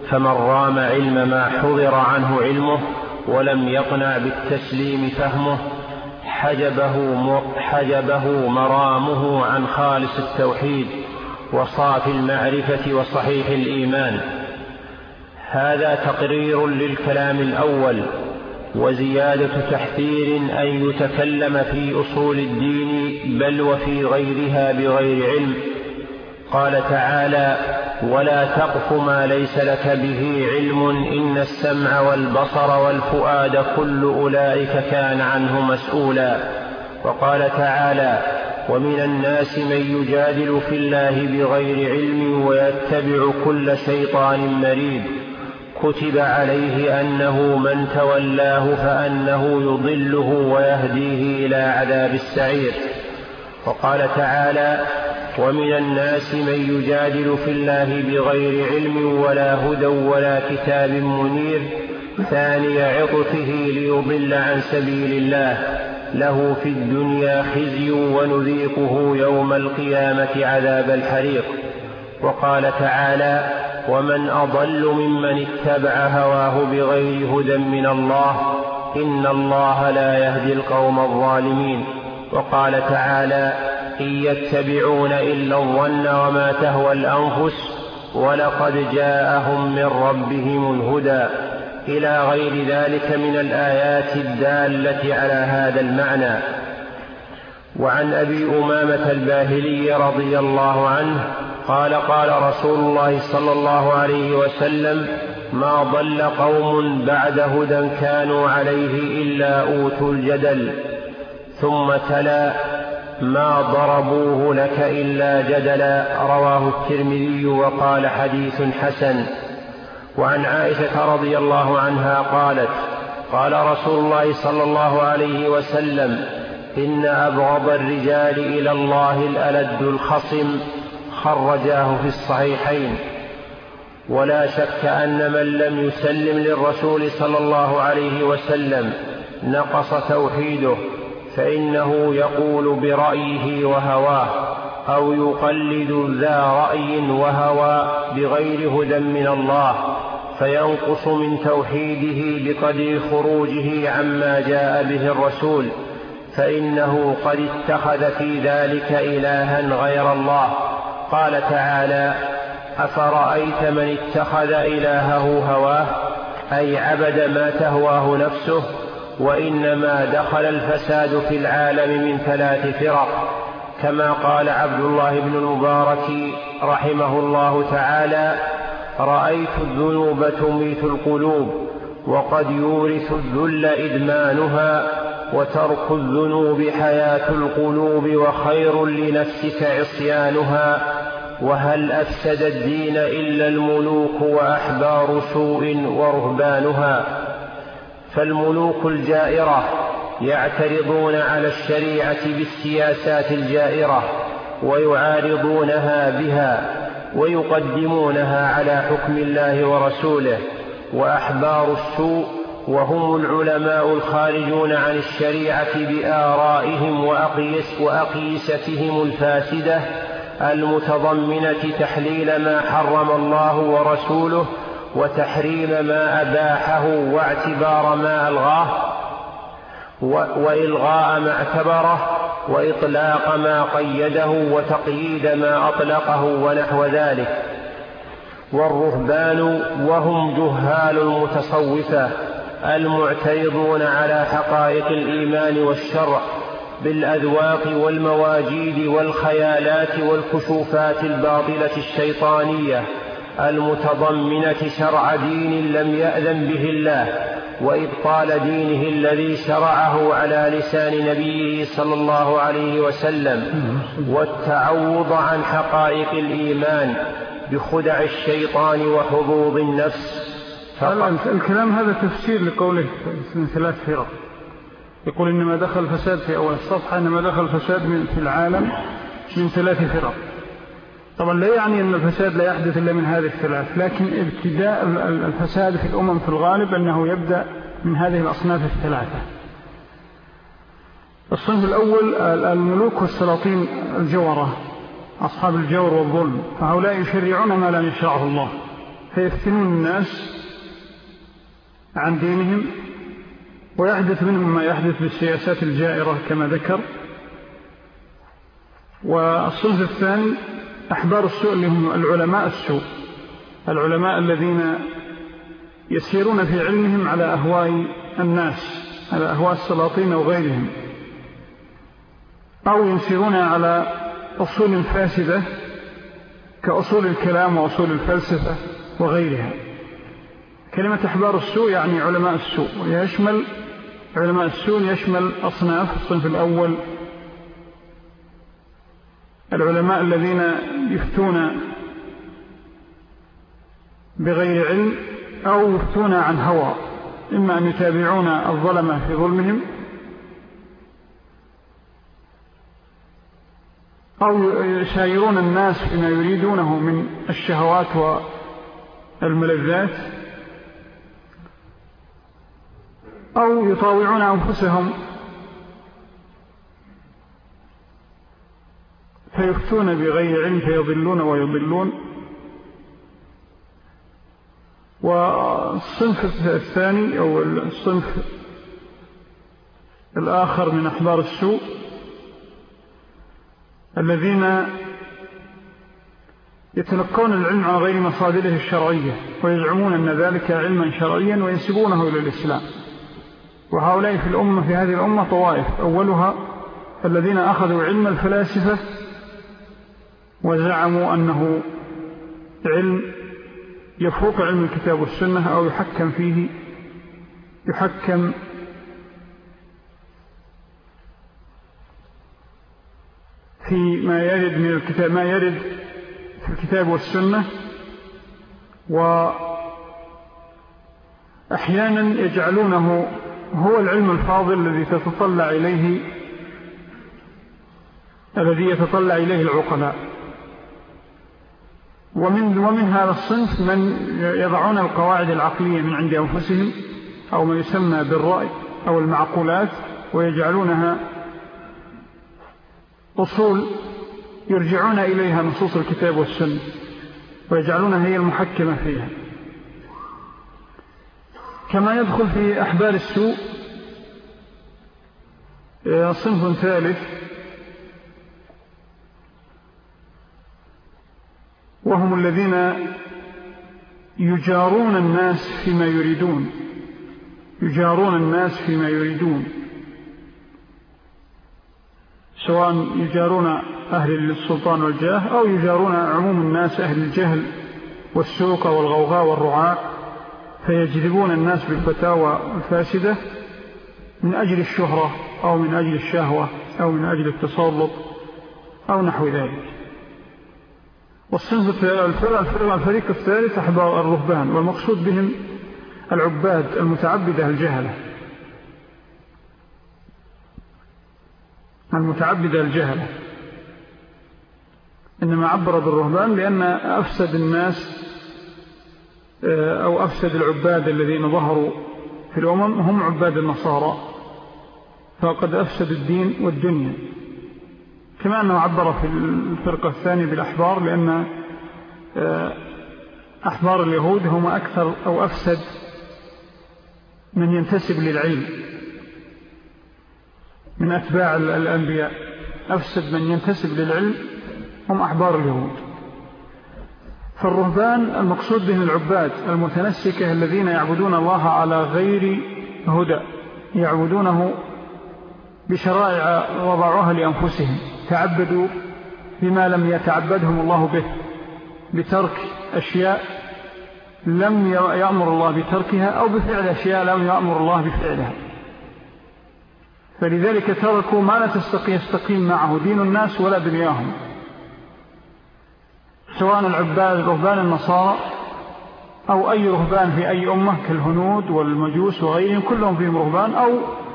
S5: فمن رام علم ما حضر عنه علمه ولم يقنع بالتسليم فهمه حجبه, حجبه مرامه عن خالص التوحيد وصافي المعرفة وصحيح الإيمان. هذا تقرير للكلام الأول. وزيادة تحذير أن يتكلم في أصول الدين بل وفي غيرها بغير علم. قال تعالى ولا تقف ما ليس لك به علم إن السمع والبصر والفؤاد كل أولئك كان عنه مسؤولا. وقال تعالى ومن الناس من يجادل في الله بغير علم ويتبع كل شيطان مريد. كتب عليه أنه من تولاه فأنه يضله ويهديه إلى عذاب السعير. وقال تعالى ومن الناس من يجادل في الله بغير علم ولا هدى ولا كتاب منير ثاني عطفه ليضل عن سبيل الله. له في الدنيا خزي ونذيقه يوم القيامة عذاب الحريق. وقال تعالى ومن أضل ممن اتبع هواه بغير هدى من الله إن الله لا يهدي القوم الظالمين. وقال تعالى إن يتبعون إلا الظن وما تهوى الأنفس ولقد جاءهم من ربهم الهدى. إلى غير ذلك من الآيات الدالة على هذا المعنى. وعن أبي أمامة الباهلي رضي الله عنه قال قال رسول الله صلى الله عليه وسلم ما ضل قوم بعد هدى كانوا عليه إلا أوتوا الجدل. ثم تلا ما ضربوه لك إلا جدلا. رواه الترمذي وقال حديث حسن. وعن عائشة رضي الله عنها قالت قال رسول الله صلى الله عليه وسلم إن أبغض الرجال إلى الله الألد الخصم خرجاه في الصحيحين. ولا شك أن من لم يسلم للرسول صلى الله عليه وسلم نقص توحيده فإنه يقول برأيه وهواه أو يقلد ذا رأي وهوى بغير هدى من الله فينقص من توحيده بقدر خروجه عما جاء به الرسول فإنه قد اتخذ في ذلك إلها غير الله. قال تعالى أفرأيت من اتخذ إلهه هواه؟ أي عبد ما تهواه نفسه؟ وإنما دخل الفساد في العالم من ثلاث فرق كما قال عبد الله بن المبارك رحمه الله تعالى رأيت الذنوب تميت القلوب وقد يورث الذل إدمانها وترك الذنوب حياة القلوب وخير لنفسك عصيانها وهل أفسد الدين إلا الملوك وأحبار سوء ورهبانها فالملوك الجائرة يعترضون على الشريعة بالسياسات الجائرة ويعارضونها بها ويقدمونها على حكم الله ورسوله وأحبار السوء وهم العلماء الخارجون عن الشريعة بآرائهم وأقيس وأقيستهم الفاسدة المتضمنة تحليل ما حرم الله ورسوله وتحريم ما أباحه واعتبار ما ألغاه وإلغاء ما اعتبره وإطلاق ما قيده وتقييد ما أطلقه ونحو ذلك. والرهبان وهم جهال المتصوفة المعترضون على حقائق الإيمان والشرع بالأذواق والمواجيد والخيالات والكشوفات الباطلة الشيطانية المتضمنة شرع دين لم يأذن به الله وإبطال دينه الذي شرعه على لسان نبيه صلى الله عليه وسلم والتعوض عن حقائق الإيمان بخدع الشيطان وحظوظ النفس
S1: الكلام هذا تفسير لقوله من ثلاث فرق. يقول إنما دخل الفساد في أول الصفحة إنما دخل الفساد في العالم من ثلاث فرق. طبعا لا يعني أن الفساد لا يحدث إلا من هذه الثلاث لكن ابتداء الفساد في الأمم في الغالب أنه يبدأ من هذه الأصناف الثلاثة. الصنف الأول الملوك والسلاطين الجورة أصحاب الجور والظلم فهؤلاء يشرعون ما لم يشرعه الله فيفتنون الناس عن دينهم ويحدث منهم ما يحدث بالسياسات الجائرة كما ذكر. والصنف الثاني أحبار السوء اللي هم العلماء السوء العلماء الذين يسيرون في علمهم على أهواء الناس على أهواء السلاطين وغيرهم أو يسيرون على أصول فاسدة كأصول الكلام وأصول الفلسفة وغيرها. كلمة أحبار السوء يعني علماء السوء ويشمل علماء السوء يشمل أصناف الصنف الأول. العلماء الذين يفتون بغير علم أو يفتون عن هوى إما أن يتابعون الظلمة في ظلمهم أو يشايرون الناس فيما يريدونه من الشهوات والملذات. أو يطاوعون أنفسهم فيفتون بغير علم فيضلون ويضلون. والصنف الثاني أو الصنف الآخر من أحبار السوء الذين يتلقون العلم عن غير مصادره الشرعية ويزعمون أن ذلك علما شرعيا وينسبونه إلى الإسلام. وهؤلاء في الأمة في هذه الأمة طوائف. أولها الذين أخذوا علم الفلاسفة وزعموا أنه علم يفوق علم الكتاب والسنة أو يحكم فيه يحكم في ما يرد من الكتاب ما يرد في الكتاب والسنة. وأحيانا يجعلونه هو العلم الفاضل الذي تتطلع إليه الذي يتطلع إليه العقلاء. ومن, ومن هذا الصنف من يضعون القواعد العقلية من عند أنفسهم أو ما يسمى بالرأي أو المعقولات ويجعلونها أصول يرجعون إليها نصوص الكتاب والسنة ويجعلونها هي المحكمة فيها. كما يدخل في أحبال السوء آه، صنف ثالث وهم الذين يجارون الناس فيما يريدون يجارون الناس فيما يريدون سواء يجارون أهل السلطان والجاه أو يجارون عموم الناس أهل الجهل والسوق والغوغاء والرعاء فيجذبون الناس بالفتاوى الفاسدة من أجل الشهرة أو من أجل الشهوة أو من أجل التسلط أو نحو ذلك. والصنف الفريق الثالث أحبار الرهبان والمقصود بهم العباد المتعبدة الجهلة. المتعبدة الجهلة. إنما عبر بالرهبان لأن أفسد الناس أو أفسد العباد الذين ظهروا في الأمم هم عباد النصارى. فقد أفسد الدين والدنيا. كما أنه عبر في الفرقة الثانية بالأحبار لأن آه، أحبار اليهود هم أكثر أو أفسد من ينتسب للعلم من أتباع الأنبياء. أفسد من ينتسب للعلم هم أحبار اليهود. فالرهبان المقصود بهم العباد المتنسكة الذين يعبدون الله على غير هدى يعبدونه بشرائع وضعوها لأنفسهم تعبدوا بما لم يتعبدهم الله به بترك أشياء لم يأمر الله بتركها أو بفعل أشياء لم يأمر الله بفعلها. فلذلك تركوا ما لا تستقيم معه دين الناس ولا دنياهم. سواء العباد رهبان النصارى أو أي رهبان في أي أمة كالهنود والمجوس وغيرهم كلهم فيهم رهبان أو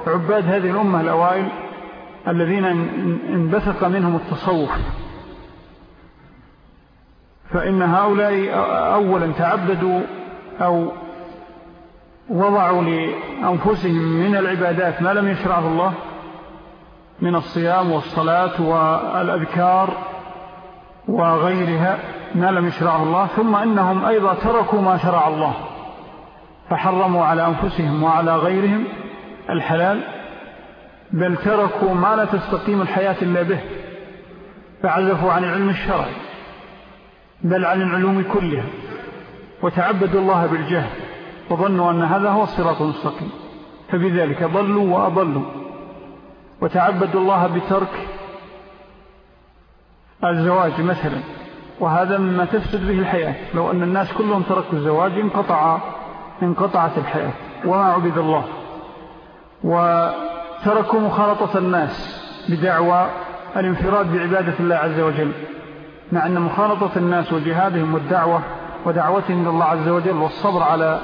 S1: عباد هذه الأمة الأوائل الذين انبثق منهم التصوف. فإن هؤلاء أولا تعبدوا أو وضعوا لأنفسهم من العبادات ما لم يشرعه الله من الصيام والصلاة والأذكار وغيرها ما لم يشرعه الله ثم إنهم أيضا تركوا ما شرع الله فحرموا على أنفسهم وعلى غيرهم الحلال بل تركوا ما لا تستقيم الحياة إلا به فعزفوا عن العلم الشرعي بل عن العلوم كلها وتعبدوا الله بالجهل وظنوا أن هذا هو الصراط المستقيم فبذلك ضلوا وأضلوا وتعبدوا الله بترك الزواج مثلا وهذا مما تفسد به الحياة لو أن الناس كلهم تركوا الزواج انقطع انقطعت الحياة وما عبد الله. وتركوا مخالطة الناس بدعوى الانفراد بعبادة الله عز وجل مع أن مخالطة الناس وجهادهم والدعوة ودعوتهم الله عز وجل والصبر على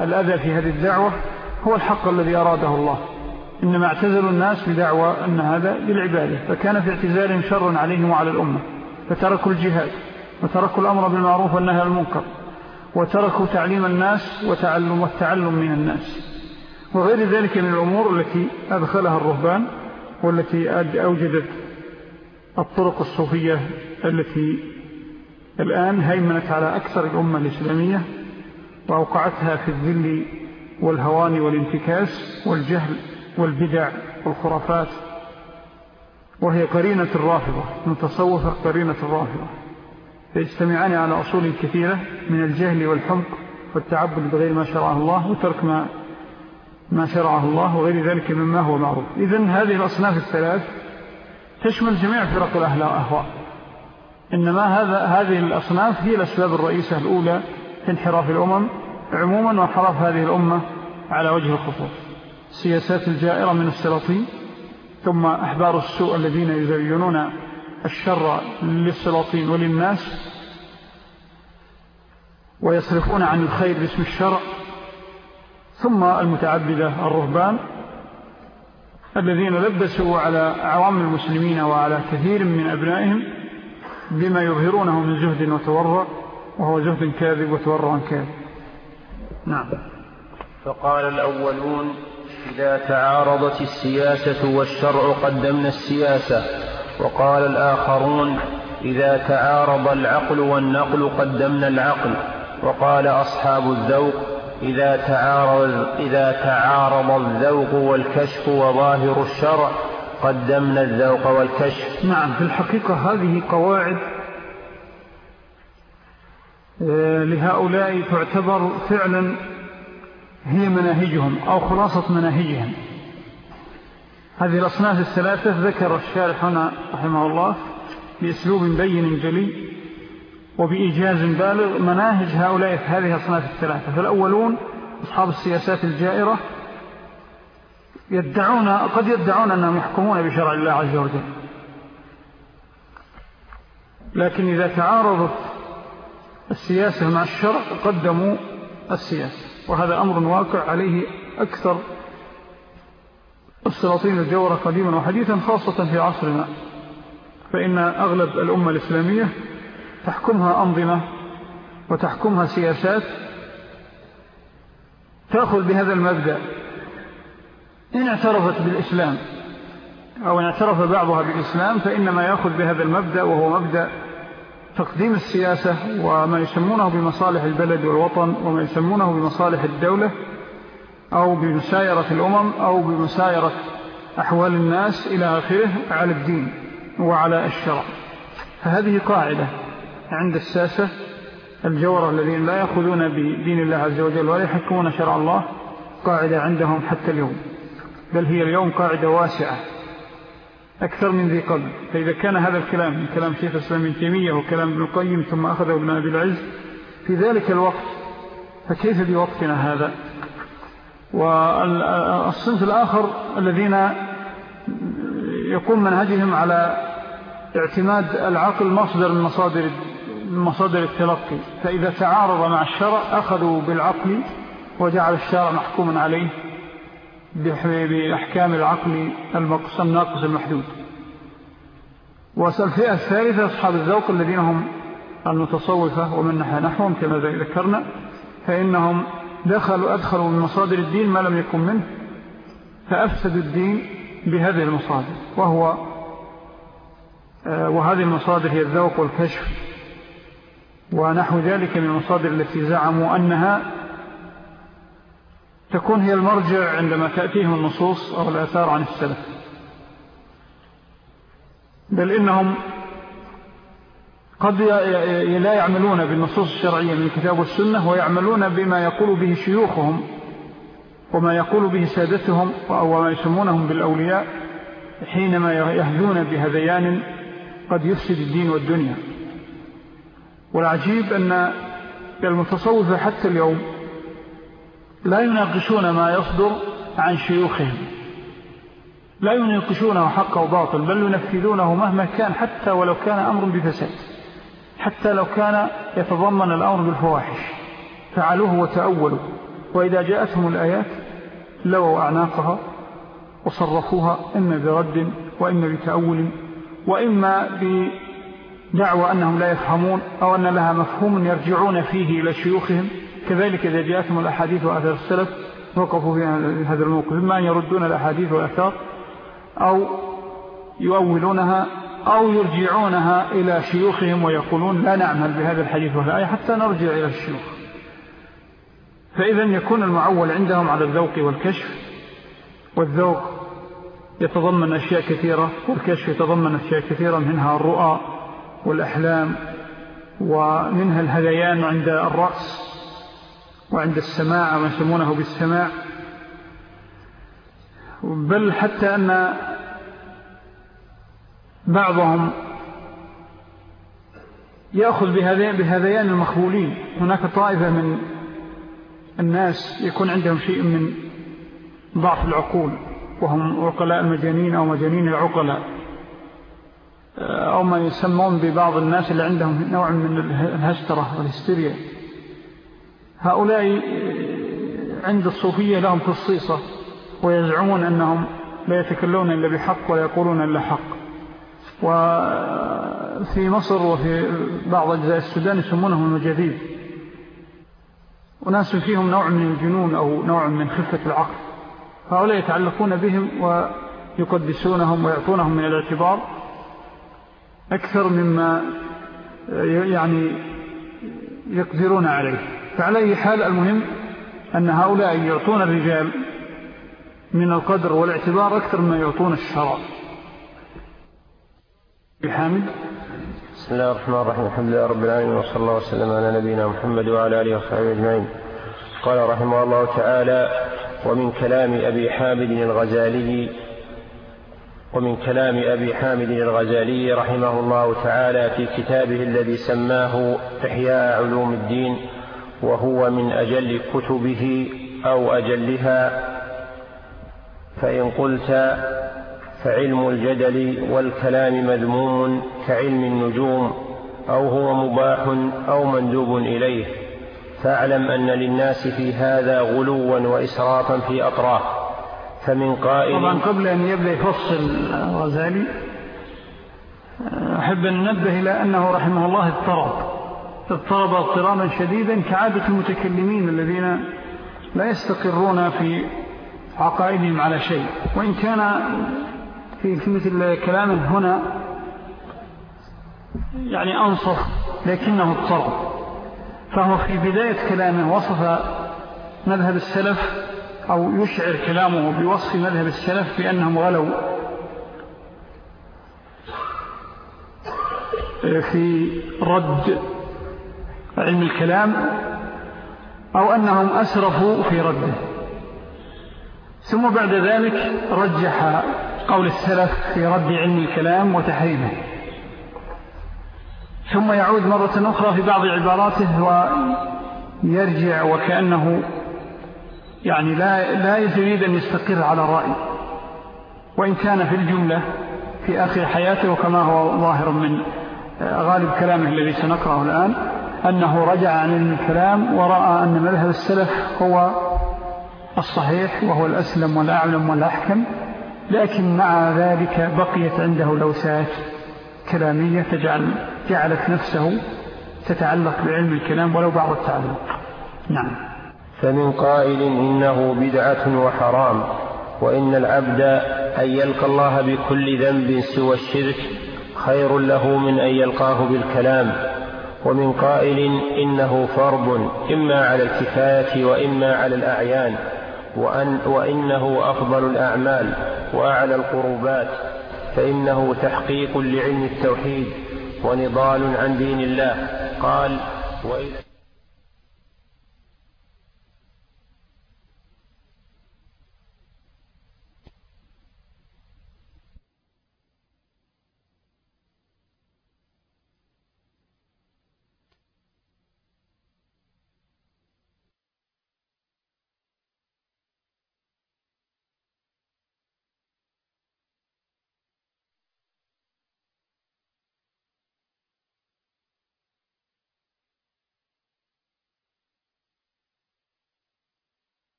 S1: الأذى في هذه الدعوة هو الحق الذي أراده الله. إنما اعتزلوا الناس بدعوى أن هذا للعبادة فكان في اعتزال شر عليهم وعلى الأمة فتركوا الجهاد وتركوا الأمر بالمعروف والنهي عن المنكر وتركوا تعليم الناس وتعلم والتعلم من الناس. وغير ذلك من الأمور التي أدخلها الرهبان والتي أوجدت الطرق الصوفية التي الآن هيمنت على أكثر الأمة الإسلامية وأوقعتها في الذل والهوان والانتكاس والجهل والبدع والخرافات وهي قرينة الرافضة متصوفة قرينة الرافضة فيجتمعان على أصول كثيرة من الجهل والحمق والتعبد بغير ما شرعه الله وترك ما, ما شرعه الله وغير ذلك مما هو معروف. إذن هذه الأصناف الثلاث تشمل جميع فرق الأهواء إنما هذا هذه الأصناف هي الأسباب الرئيسة الأولى في انحراف الأمم عموما وانحراف هذه الأمة على وجه الخصوص. السياسات الجائرة من السلاطين ثم أحبار السوء الذين يزينون الشر للسلاطين وللناس ويصرفون عن الخير باسم الشرع ثم المتعبدة الرهبان الذين لبسوا على عوام المسلمين وعلى كثير من أبنائهم بما يظهرونه من زهد وتورع وهو زهد كاذب وتورع كاذب. نعم.
S5: فقال الأولون إذا تعارضت السياسة والشرع قدمنا السياسة وقال الآخرون إذا تعارض العقل والنقل قدمنا العقل. وقال أصحاب الذوق إذا تعارض, إذا تعارض الذوق والكشف وظاهر الشرع قدمنا الذوق والكشف.
S1: نعم في الحقيقة هذه قواعد آه، لهؤلاء تعتبر فعلا هي مناهجهم أو خلاصة مناهجهم. هذه الأصناف الثلاثة ذكر الشارح هنا رحمه الله بأسلوب بين جلي وبإيجاز بالغ مناهج هؤلاء في هذه الأصناف الثلاثة. فالأولون أصحاب السياسات الجائرة يدعون قد يدعون أنهم يحكمون بشرع الله عز وجل. لكن إذا تعارضت السياسة مع الشرع قدموا السياسة. وهذا أمر واقع عليه أكثر السلاطين الجورة قديما وحديثا خاصة في عصرنا. فإن أغلب الأمة الإسلامية تحكمها أنظمة وتحكمها سياسات تأخذ بهذا المبدأ. إن اعترفت بالإسلام أو إن اعترف بعضها بالإسلام فإنما يأخذ بهذا المبدأ وهو مبدأ تقديم السياسة وما يسمونه بمصالح البلد والوطن وما يسمونه بمصالح الدولة أو بمسايرة الأمم أو بمسايرة أحوال الناس إلى آخره على الدين وعلى الشرع. فهذه قاعدة عند الساسة الجورة الذين لا يأخذون بدين الله عز وجل ولا يحكمون شرع الله قاعدة عندهم حتى اليوم. بل هي اليوم قاعدة واسعة. أكثر من ذي قبل فإذا كان هذا الكلام من كلام شيخ الإسلام من تيمية وكلام ابن القيم ثم أخذه ابن أبي العز في ذلك الوقت فكيف بوقتنا هذا؟ والصنف الآخر الذين يكون منهجهم على اعتماد العقل مصدر من مصادر, مصادر التلقي. فإذا تعارض مع الشرع أخذوا بالعقل وجعل الشرع محكوما عليه. بأحكام العقل الناقص المحدود. والفئة الثالثة أصحاب الذوق الذين هم المتصوفة ومن نحى نحوهم كما ذكرنا فإنهم دخلوا أدخلوا من مصادر الدين ما لم يكن منه فأفسدوا الدين بهذه المصادر وهو آه، وهذه المصادر هي الذوق والكشف ونحو ذلك من المصادر التي زعموا أنها تكون هي المرجع عندما تأتيهم النصوص أو الآثار عن السلف. بل إنهم قد لا يعملون بالنصوص الشرعية من الكتاب والسنة ويعملون بما يقول به شيوخهم وما يقول به سادتهم وما يسمونهم بالأولياء حينما يهذون بهذيان قد يفسد الدين والدنيا. والعجيب أن المتصوفة حتى اليوم لا يناقشون ما يصدر عن شيوخهم. لا يناقشونه حق وباطل بل ينفذونه مهما كان حتى ولو كان أمر بفساد حتى لو كان يتضمن الأمر بالفواحش. فعلوه وتأولوا. وإذا جاءتهم الآيات لووا أعناقها وصرفوها إما برد وإما بتأول وإما بدعوى أنهم لا يفهمون أو أن لها مفهوم يرجعون فيه إلى شيوخهم. كذلك إذا جاءتهم الأحاديث وأثر السلف وقفوا في هذا الموقف إما أن يردون الأحاديث والأثار أو يؤولونها أو يرجعونها إلى شيوخهم ويقولون لا نعمل بهذا الحديث والآية حتى نرجع إلى الشيوخ. فإذا يكون المعول عندهم على الذوق والكشف والذوق يتضمن أشياء كثيرة والكشف يتضمن أشياء كثيرة منها الرؤى والأحلام ومنها الهذيان عند الرأس. وعند السماع ما يسمونه بالسماع. بل حتى أن بعضهم يأخذ بهذيان المخبولين. هناك طائفة من الناس يكون عندهم شيء من ضعف العقول وهم عقلاء المجانين أو مجانين العقلاء. أو ما يسمون ببعض الناس اللي عندهم نوع من الهسترة والهستيريا. هؤلاء عند الصوفية لهم خصيصة ويزعمون أنهم لا يتكلون إلا بحق ولا يقولون إلا حق. وفي مصر وفي بعض أجزاء السودان يسمونهم المجاذيب وناس فيهم نوع من الجنون أو نوع من خفة العقل. هؤلاء يتعلقون بهم ويقدسونهم ويعطونهم من الاعتبار أكثر مما يعني يقدرون عليه. فعلى أي حال المهم أن هؤلاء يعطون الرجال من القدر والاعتبار أكثر مما يعطون الشرع.
S5: بحامد. بسم الله الرحمن الرحيم. الحمد لله رب العالمين وصلى الله وسلم على نبينا محمد وعلى آله وصحبه أجمعين. قال رحمه الله تعالى ومن كلام أبي حامد الغزالي ومن كلام أبي حامد الغزالي رحمه الله تعالى في كتابه الذي سماه إحياء علوم الدين وهو من أجل كتبه أو أجلها فإن قلت فعلم الجدل والكلام مذموم كعلم النجوم أو هو مباح أو مندوب إليه فاعلم أن للناس في هذا غلوا وإسرافا في أطراف فمن قائل
S1: طبعا قبل أن يبدأ يفصل الغزالي أحب أن ننبه إلى أنه رحمه الله اضطرب اضطرب اضطرابا شديدا كعادة المتكلمين الذين لا يستقرون في عقائدهم على شيء. وإن كان في مثل كلام هنا يعني أنصف لكنه اضطرب. فهو في بداية كلامه وصف مذهب السلف أو يشعر كلامه بوصف مذهب السلف بأنهم غلوا. في رد علم الكلام أو أنهم أسرفوا في رده. ثم بعد ذلك رجح قول السلف في رد علم الكلام وتحريمه. ثم يعود مرة أخرى في بعض عباراته ويرجع وكأنه يعني لا, لا يريد أن يستقر على الرأي وإن كان في الجملة في آخر حياته وكما هو ظاهر من غالب كلامه الذي سنقرأه الآن أنه رجع عن الكلام ورأى أن مذهب السلف هو الصحيح وهو الأسلم والأعلم والأحكم لكن مع ذلك بقيت عنده لوسات كلامية تجعل جعلت نفسه تتعلق بعلم الكلام ولو بعض التعلق. نعم.
S5: فمن قائل إنه بدعة وحرام وإن العبد أن يلقى الله بكل ذنب سوى الشرك خير له من أن يلقاه بالكلام. ومن قائل إنه فرض إما على الكفاية وإما على الأعيان وأن وإنه أفضل الأعمال وأعلى القربات فإنه تحقيق لعلم التوحيد ونضال عن دين الله. قال وإلى